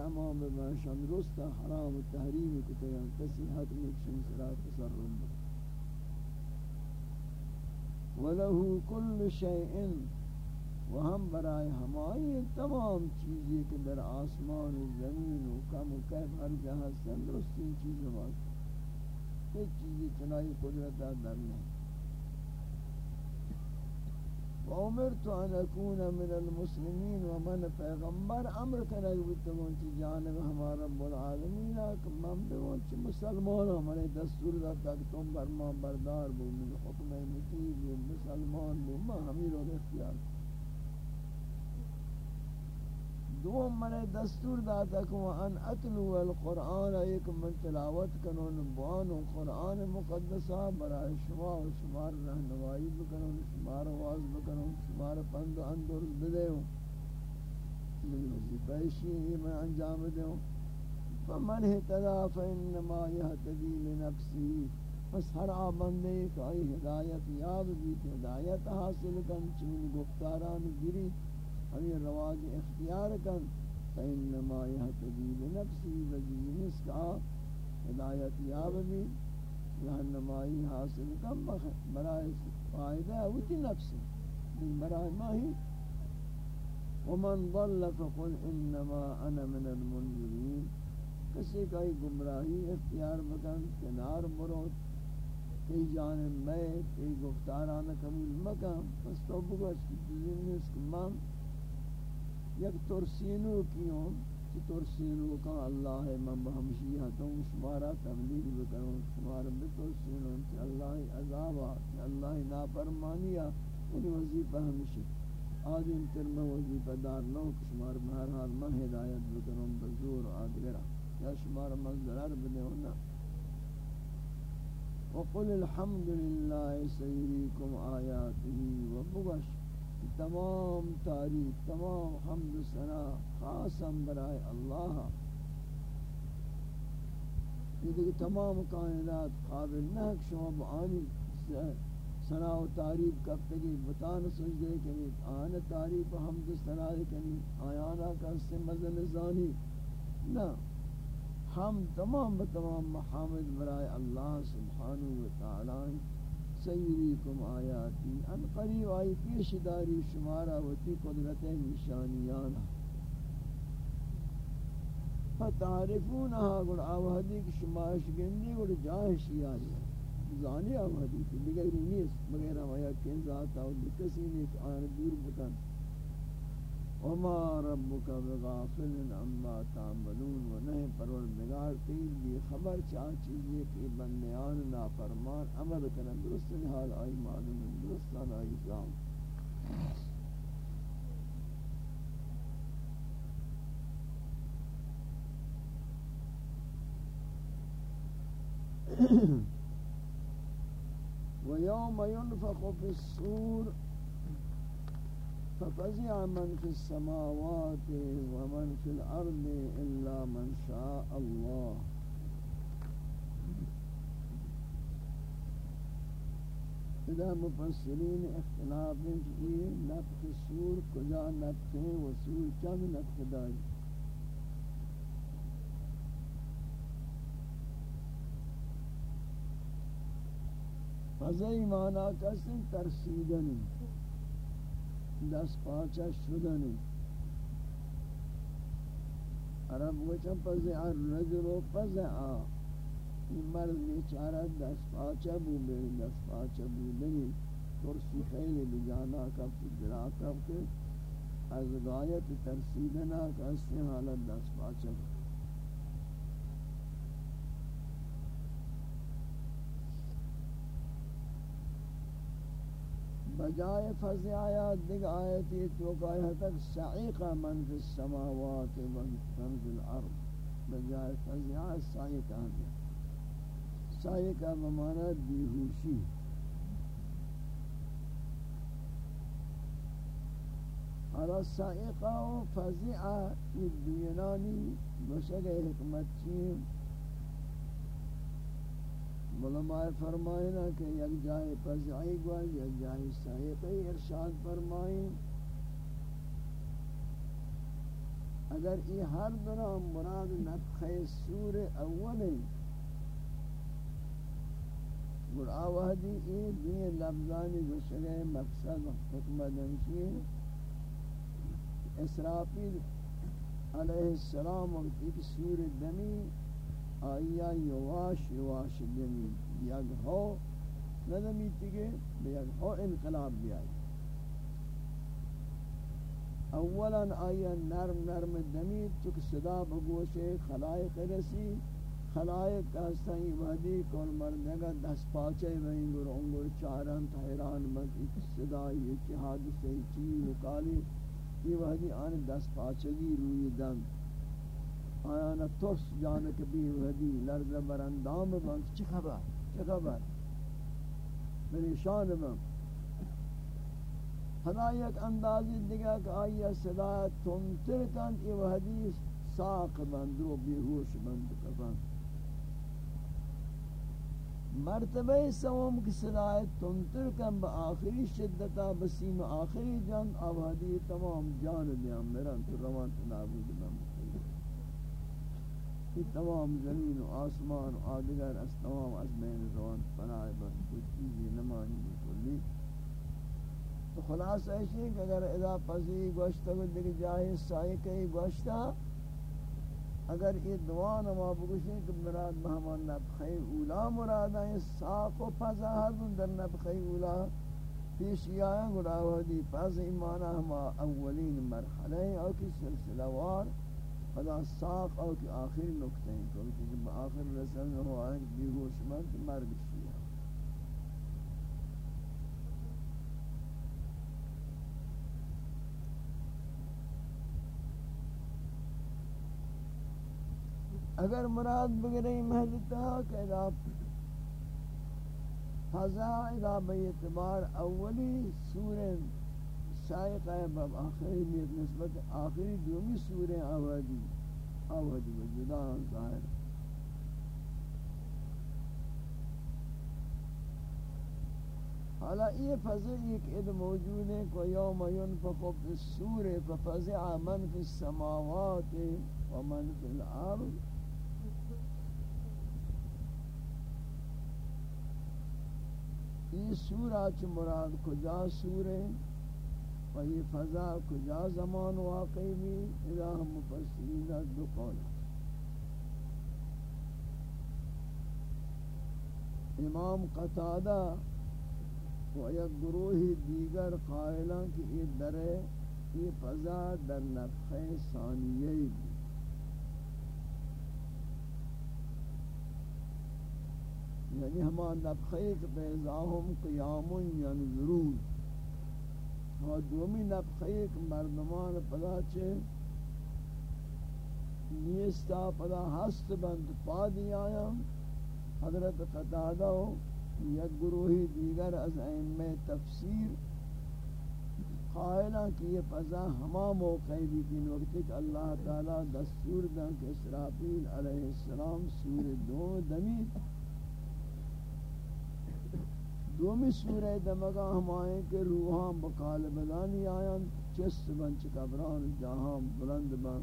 امام ببا شان رستا حرام و تحریم کتا کسی حد مکشن سرا تصرم بکتا وله كل شيء وهم برائے ہمائی تمام چیزیں کہ در آسمان و زمین و کم و کیف ہر جہاں سندرستی چیزیں بات ایک چیزیں چنائی قدرت در نہیں وامرت ان اكون من المسلمين ومن پیغمبر امر کرے بتمون چ جانب ہمارا رب العالمین کہ من بون چ مسلمان ہمارے دستور دا تک تم برما بردار بو، من حکم مطیع مسلمان بو، ما ہمیں رو اختیار دوم من دستور داتا کہ ان اتلو القرآن ایک من تلاوت کنون بوان قرآن مقدسہ برای شما و شمار رہنوائی بکنون، شمار واز بکنون، شمار پند و اندر بدیو من وزیفہ شیئی میں انجام دیو فمن اهتدى فإنما يهتدي لنفسه۔ پس ہر آبندے کہ آئی ہدایت یاب بھی ہدایت حاصل کن، چون گفتاران گری۔ ہمیں رواج اختیار کن فإنما يهتدي لنفسه وجینس کا ہدایت یاب بھی رہنمائی حاصل کم برائے فائدہ ہوتی نفس برائے ماہی ومن ضل فقل إنما أنا من المنذرین کسی کا گمراہی اختیار بکن کنار برود کئی جانب میں کئی گفتاران قبول مکن پس تو بگوش کی کہ من یک ترسینو کیوں؟ کہ ترسینو کا اللہ من بہمشی ہتوں شمارا تبلیغ بکنوں شمارا بترسینو کہ اللہ عذابا کہ اللہ نافرمانیا ان وظیفہ ہمشی آدم ترمہ وظیفہ دار نو کہ شمار بہرحال من ہدایت بکنوں بزور آدگرہ یا شمار مزدرار بدے ہونا وقل الحمد لله سيريكم آياته وبغش تمام تاریخ، تمام حمد و ثنا خاصم برائے اللہ۔ یہ تمام کائنات قابل نہ شما بعانی ثنا و تعریف کب تکی بطان سجدے کنی آن تعریف حمد و ثنا کنی آیانا کا اس سے مزل زانی نہ، ہم تمام بتمام محامد برائے اللہ سبحانہ و تعالی سیریکم آیاتی. ان قریب آئی پیش داری شمارا وتی قدرت نشانیان. فتعرفونها گل آوہدی کی شمارش گندی گل جاہش یاری زانی آوہدی کی بغیر نیست، بغیر آیا کن ذات آو کسی نیک آن دور بکن. وما ربك بغافل عما تعملون و نہیں پروردگار تین بھی خبر چاہ چیزیں کہ بندیان نافرمان عمل کرن، درست حال آئی معلوم درستان آئی جام ويوم ينفخ في الصور ففزع من في السماوات ومن في الأرض إلا من شاء الله إذا مفسرين اختلاف في نفخ السور كجا نفخ وسور كم نفخ داري فزعی معنی کسی ترسیدنی. دست پاچا شدنی. عرب وچا پزع الرجل و پزعا این مرد بیچارہ دست پاچا بو بے دست پاچا بودنی ترسی خیلی بجانا کب درا کب کے از غایت ترسیدنا کا استحالت دست پاچا بودنی بجائے فضل آیات دیکھ آیتی تو کہا تک سعیقہ من فی السماوات و من فی الأرض. بجائے فضل آیات سعیق دیکھ سعیق کا بیہوشی حالا سعیق آو فضیعہ یہ دوینانی بشک حکمت چیم علماء فرمائنا کہ یک جائے فزعی گوش یک جائے سائقہ ارشاد فرمائیں اگر یہ ہر دنہ مراد نفخ سور اول ہے گر آوہدی یہ دوئے لفظانی گوشگئے مقصد حکمت ہمشی اسرافیل علیہ السلام وقت ایک سور دمی آیا یواش یواش دمی یک ہو ندمی تیگے بیک ہو انقلاب بیائی اولا آیا نرم نرم دمی چک صدا بگوشے خلائق رسی خلائق کہستائی وحدی کول مردگا دس پاچے وہیں گر انگر چاران تحیران بند ایک صدای ایک حادثے چیز وکالی یہ وحدی آن دس پاچگی روی دن آیانا ترس جانک بھی وحدی لرز برندام بند چی خبر؟ چی خبر؟ پریشان بند ہدا یک اندازی دیگا کہ آیا صدا تمتر کن ای وحدی ساق بندو بیہوش بند کفن. مرتبہ سوم کی صلاحیت تنتر کم با آخری شدتا بسیم آخری جان آبادی تمام جان دیاں میران تو روان تو نابود یہ تمام زمین و آسمان و آدگر از تمام از بین روان پناہ بند کوئی چیزی نمانی بکلی تو خلاص ایسی کہ اگر اذا پسی گوشتا کو دیکھ جاہی سائی کئی گوشتا، اگر یہ دعا نما بگوشیں کہ مراد مہمان نبخی اولا، مراد ہے ساق و پزا حضن در نبخی اولا. پیشی آیا گراو حدی پز ایمانا ہما اولین مرحلہ ہیں او کی سلسلہ وار. خدا ساق او کی آخر نکتے ہیں کیونکہ آخر رسل ہو ہوا ہے بیہوش مرد مرگ شیعہ اگر مراد بگرئی محلتا کہ اذا فضا اذا بیعتبار اولی سورہ سائق ہے باب آخری نیت نسبت آخری دومی سورہ آوادی آوادی وجودان ظاہر. حالا یہ فضل ایک اد موجود ہے کہ یوم ينفق فی السور ففزع من فی السماوات ومن فی الارض. یہ سورہ چ مراد کجا سورہ و یہ فضا کجا زمان واقعی بھی الہ مفسرین دو قول امام قتادہ و یک گروہ دیگر قائلان کی یہ درے یہ فضا در نفخ ثانیہ بھی یعنی ہما نفخیق بیزاہم قیام ینظرون یعنی ہما دومی نفخیق مردمان پدا چھے نیستا پدا ہست بند پا دی آیا حضرت قطادہ یک گروہی دیگر از ائمہ تفسیر قائلہ کہ یہ فضا ہما موقع بھی تین وقت کہ اللہ تعالی دستور دن کہ اسرافیل علیہ السلام سور دو دمی دومی سورہ دمگا ہمائیں کہ روحان بقال بدانی آیان، چست بن چکبران جہاں بلند بن۔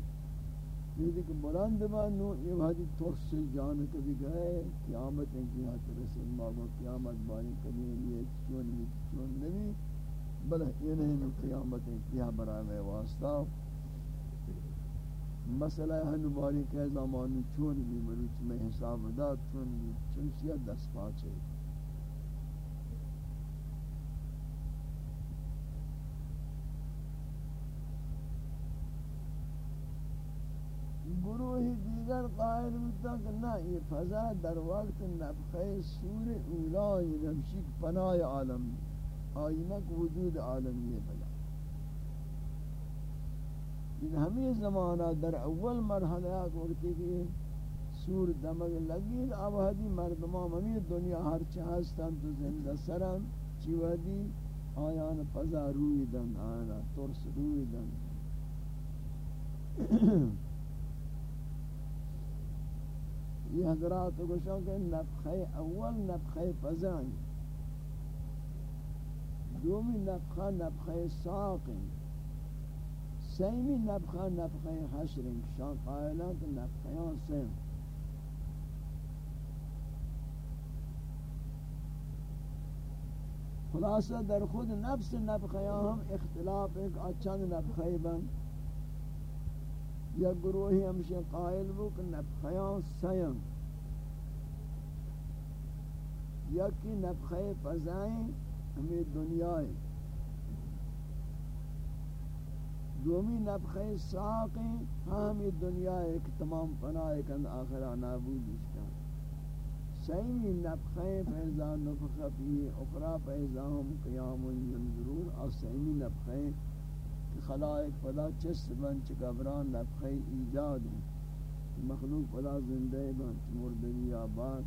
یہ کہ بلند بن، نو یہ حدی ترس سے جان کبھی گئے، قیامت ان کی حد رسول ماما قیامت بانی کبھی یہ چون بھی چون نبی بلہ یہ نہیں قیامت ان کی برائے میں واسطہ۔ مسئلہ ہن باری کہ زمانی چون بھی مروچ میں حساب داد چون بھی چنسیت دست پاچے گروہی دیگر قائل ہوتا کہ نہ یہ فضا در وقت نفخہ سور اولا یہ نمشک پناہ عالم آئینک وجود عالمی بلا. یہ ہمیں زمانہ در اول مرحلہ وقتی کہ سور دمگ لگید اب آبادی مردمان ہمیں دنیا ہر چہستان تو زندہ سرم چی وحدی آیان پزا روی دن آیان ترس روی دن یہ حضرات کو شو کہ نفخہ اول، نفخہ پزائیں دومی نفخہ نفخہ ساقیں سیمی نفخہ نفخہ حشریں شان قائلات نفخیان سیم خلاصہ در خود نفس نفخیان ہم اختلاف ایک اچھان نفخی بن یا گروہی ہمشہ قائل ہو کہ نفخیان سیم۔ یا کی نفخی فضائیں ہمیں دنیای دومی نفخی ساقیں ہاں ہمیں دنیا ایک تمام پناہ کند آخرہ نابود اشکا سیمی نفخی فیضا نفخ فی اخرى فیضا ہم قیام ینظرون اور سیمی نفخی خلائق پدا چست بن چکبران نفخی ایجاد مخلوق پدا زندہ بن مردگی آباد.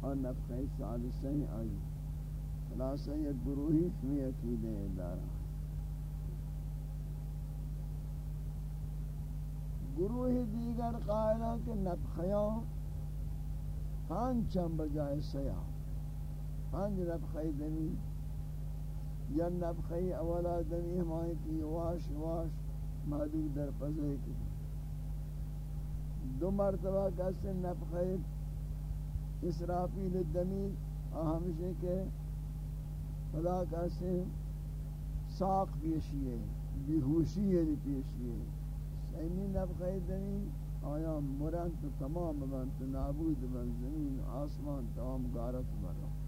اور نفخی سالسیں آئی خلاصہ یک گروہی ہمیں عقیدہ دارا گروہ دیگر قائلہ کہ نفخیاں پانچم بجائے سیاہ پانچ نفخی دمی یا نفخی اولا دمی ہمائیں کی واش واش محدود در پزے کی۔ دو مرتبہ کسی نفخی اسرافیل دمی ہمیشہ کہ خدا کسی ساق پیشی ہے، بیہوشی ہے پیشی ہے۔ سیمی نفخی دمی آیا مرن تو تمام بن تو نابود بن زمین، آسمان تمام گارت مرا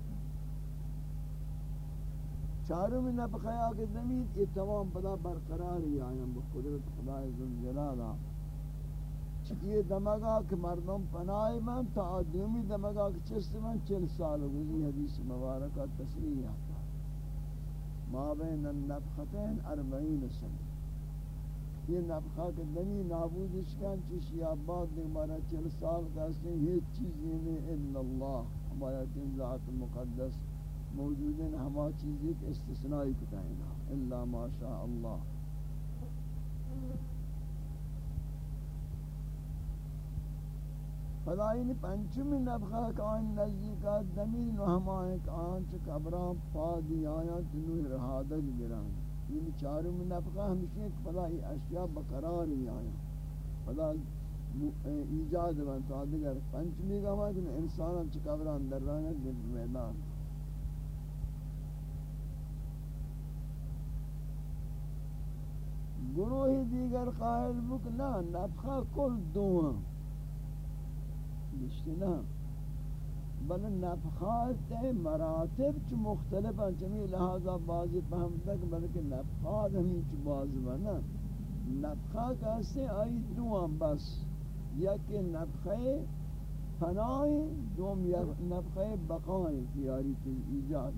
چاروں میں نفخی آکے دمی یہ تمام پدا برقراری آیا بقدرت خدای ذوالجلالہ یہ دمگا کہ مردم پناہ من، تا آدمی دمگا کہ چست من، چل سال گزی حدیث مبارکہ تصریح آتا۔ ما بین النفختین اربعین سنہ یہ نفخہ کے دنی نابود اشکان چیشی آباد دیکھ مارا چل سال کہتے ہیں یہ چیزیں میں الا اللہ۔ ہمارا تین ذات مقدس۔ موجود ہیں ہما چیزیں کے استثنائی کتائیں الا ما شاء اللہ۔ فدائین پنچمی نفخہ کان نزدیکا دمین و ہمائیں کان چک ابرام پادی آیا تنوی رہادت گران۔ یہ چارم نفخہ ہمشہ کہ فدائی اشیاء بقرار ہی آیا۔ فدا ایجاد بنتا۔ دیگر پنچمی کا ہمائیں کہ انسان چک ابرام در رہنے دل میدان۔ گروہی دیگر قائل بک نا نفخہ کل دوہاں۔ نشتنا بل نفخات مراتب چ مختلف ہیں، چمی لہذا بعضی فهمتک بلکہ نفخات ہمیں چ باز بنا نفخہ کیسے آئی؟ دوام بس۔ یک نفخہ فنائی دوم یک نفخہ بقائی تیاری کی ایجاد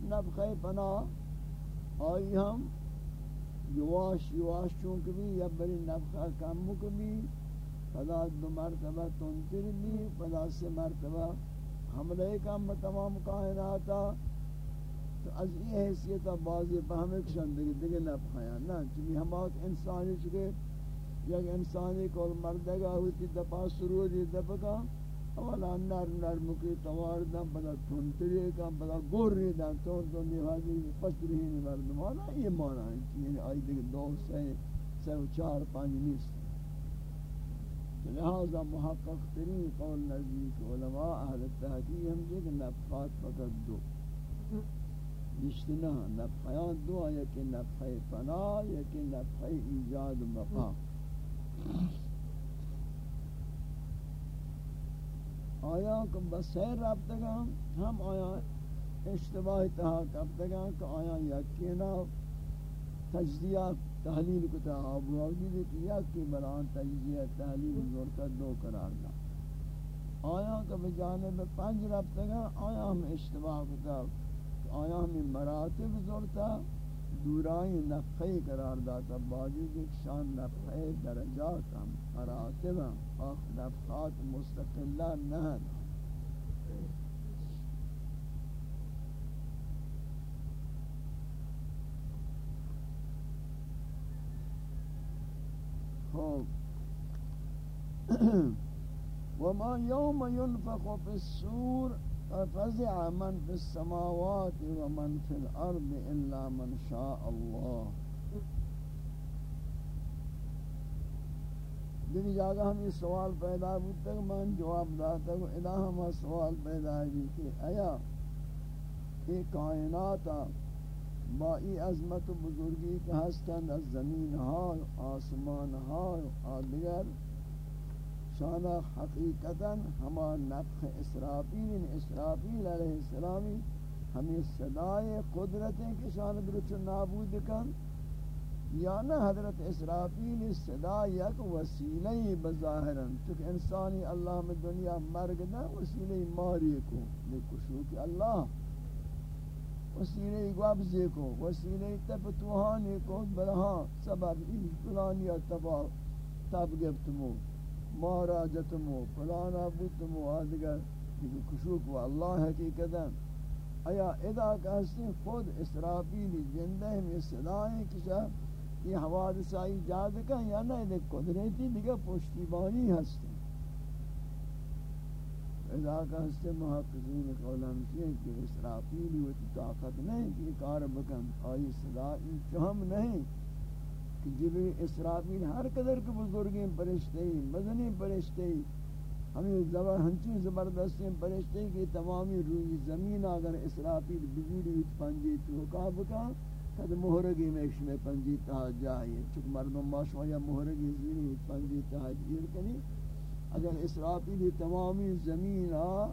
نفخہ فنا آئی ہم۔ یواش یواش چونکہ بھی یا بری نفخہ کم بھی پدا دو مرتبہ تنتر بھی پدا سے مرتبہ حملے کا تمام کائناتا۔ تو از یہ حیثیت بازی پہمے کشن دیگے دیگے نپخایا نا چمی ہمات انسانی چکے، یک انسانی کول مردگا ہوتی دپا سرودی دپکا اولا نر نر مکی توار دن پدا تنتری کا پدا گوری دن تون تو نیوازی پشترہین مردمانا یہ مانا ہے یعنی آئی دیگے دو سے سو چار پانچ نیست. لہذا محقق ترین قول نزدیک علماء اہل تحقیق ہم جو کہ نفخات فقط دو. نشتنا نفخیان دو یا کہ نفخی فنا یا کہ نفخی ایجاد بقا آیا کہ بسیر رابطگا ہم آیا اشتباہ تحاق رابطگا کہ آیا یکینا تجزیات، تحلیل کتا ابو عبدی کیا کہ بلان تجزیہ تحلیل زورتا دو قرار دا۔ آیا کہ بجانب پنج رفتگا آیا ہم اشتباہ کتا آیا ہم مراتب زورتا دورائیں نفع قرار داتا باوجود ایک شان نفع درجات ہم مراتب ہم آخ، نفعات مستقلہ نہ خوب وما يوم ينفق في السور ففزع من في السماوات ومن في الأرض إلا من شاء الله۔ دیکھ جاگا ہم یہ سوال پیدا ہوتا ہے من جواب داتا ہوں، ادا ہم سوال پیدا ہے جی کہ آیا یہ کائنات با ای عظمت و بزرگی کہ ہستند از زمین ہا آسمان ہا آدگر شانہ حقیقتا ہما نفخ اسرافیل اسرافیل علیہ السلامی ہمیں صدای قدرتیں کہ شان درچ نابود کن، یا نہ حضرت اسرافیل صدا یک وسیلہ بظاہرن چونکہ انسانی اللہ میں دنیا مرگ نہ وسیلہ ماری کو لکشو کہ اللہ وسیلہ گوابزے کو وسیلہ تفتوہانی کو، بلہاں سبب این فلانی تبا تب گفتمو۔ مارا جتمو فلانا بودتمو آدگر کشوک و اللہ حقیقتا. آیا ادا کا کہستے خود اسرافیلی جندہ میں صداییں کشا یہ حوادث آئی جاد کا یا نہ ایک قدرتی دیگا پشتیبانی ہستے ادا کا کہستے محققین قولان کیے کہ اسرافیلی ہوتی طاقت نہیں کہ کار بکن، آئی صدای چہم نہیں. کہ جبریل اسرافیل ہر قدر کے بزرگیں پرشتے ہیں، مدنی پرشتے ہیں۔ ہمیں زبر ہنچی زبردستیں پرشتے ہیں کہ تمامی روی زمین اگر اسرافیل بزیری ہوت پنجی توقع بکا، تد مہرگی میں ایک میں پنجی تہا جائے چک مردم ماشوا یا مہرگی زیری ہوت پنجی تہا جیر کنی۔ اگر اسرافیل تمامی زمین آ،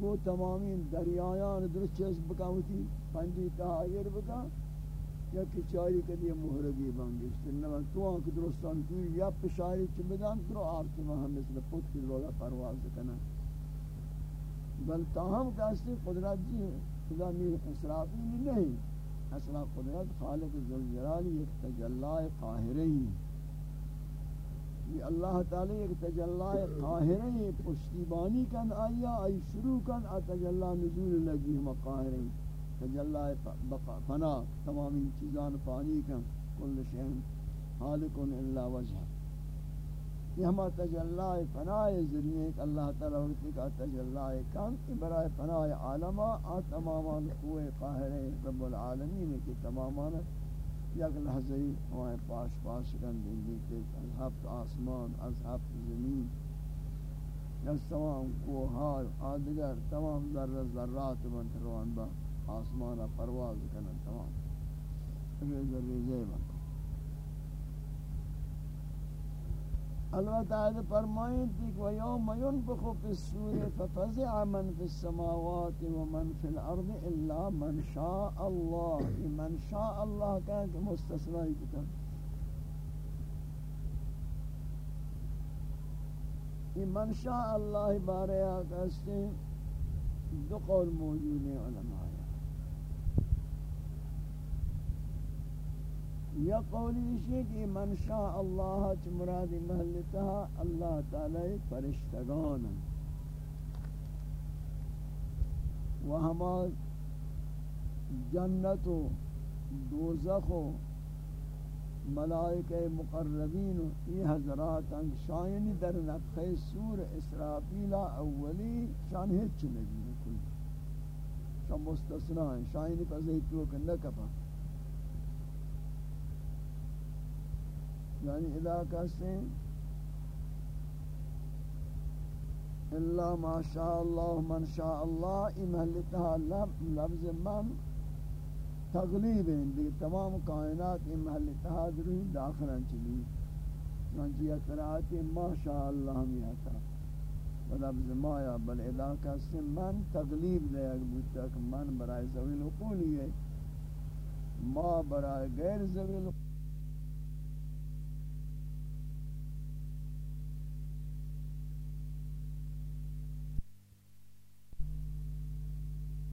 وہ تمامی دریایان درست چیز بکا ہوتی پنجی تہا جیر بکا۔ یا کہ چاری کدی مہرگی بانگشت نہ تو ان کو درستان کی یا پشاری چ بدان تو آپ تو ہم مثل پوت کی رولا پرواز کنا بل تاہم کاستی قدرت جی ہے خدا می اسرافی نہیں اصلا قدرت خالق ذوالجلال ایک تجلی قاہری یہ اللہ تعالی ایک تجلی قاہری پشتیبانی کن، آیا ای شروع کن ا تجلی نزول لگی ہم قاہری تجلی بقا فنا تمامی چیزان فانی کن، کل شہن حالک الا وجہ۔ یہ ہما تجلی فنا ذریعے کہ اللہ تعالی وقتی کا تجلی کن برای فنا عالمہ، آ تمامان قوہ قاہر رب العالمین کی تمامان۔ یک لحظی ہمائے پاش پاش کن دیں کہ از ہفت آسمان، از ہفت زمین۔ از تمام کوہار، آدگر، تمام ذر ذرات من روان با۔ آسمان پرواز کرنا تمام۔ ریز ریزے بن البتہ آیت فرمائیں کہ وَيَوْمَ يُنْفِخُ فِي السُّورِ فَفَزِعَ مَنْ فِي السَّمَاوَاتِ وَمَنْ فِي الْأَرْضِ إِلَّا مَنْ شَاءَ اللَّهِ من شاء اللہ کہا کہ مستثنائی کتاب۔ یہ من شاء اللہ بارے آقا اس دو قول موجود ہیں علماء۔ یا قولی اسی کہ من شاء اللہ چ مراد محلتہ اللہ تعالی فرشتگان و ہما جنت و دوزخ و ملائکہ مقربین یہ حضرات انگ شائن در نفخ سور اسرافیل اولی شان ہچ لگی کل شان مستثناء شائن پر زیتو کنہ کپا یعنی علاقہ سے اللہ ما شاء اللہ من شاء اللہ امہلتہ لفظ من تغلیب ہیں۔ دیکھ تمام کائنات امہلتہ دروی داخلہ چلی۔ چنانچہ یہ قرآت ما شاء اللہ ہم یہ تھا لفظ ما یا بل علاقہ سے من تغلیب لے اگر کہ من برای زویل حقولی ہے۔ ما برای غیر زویل حقولی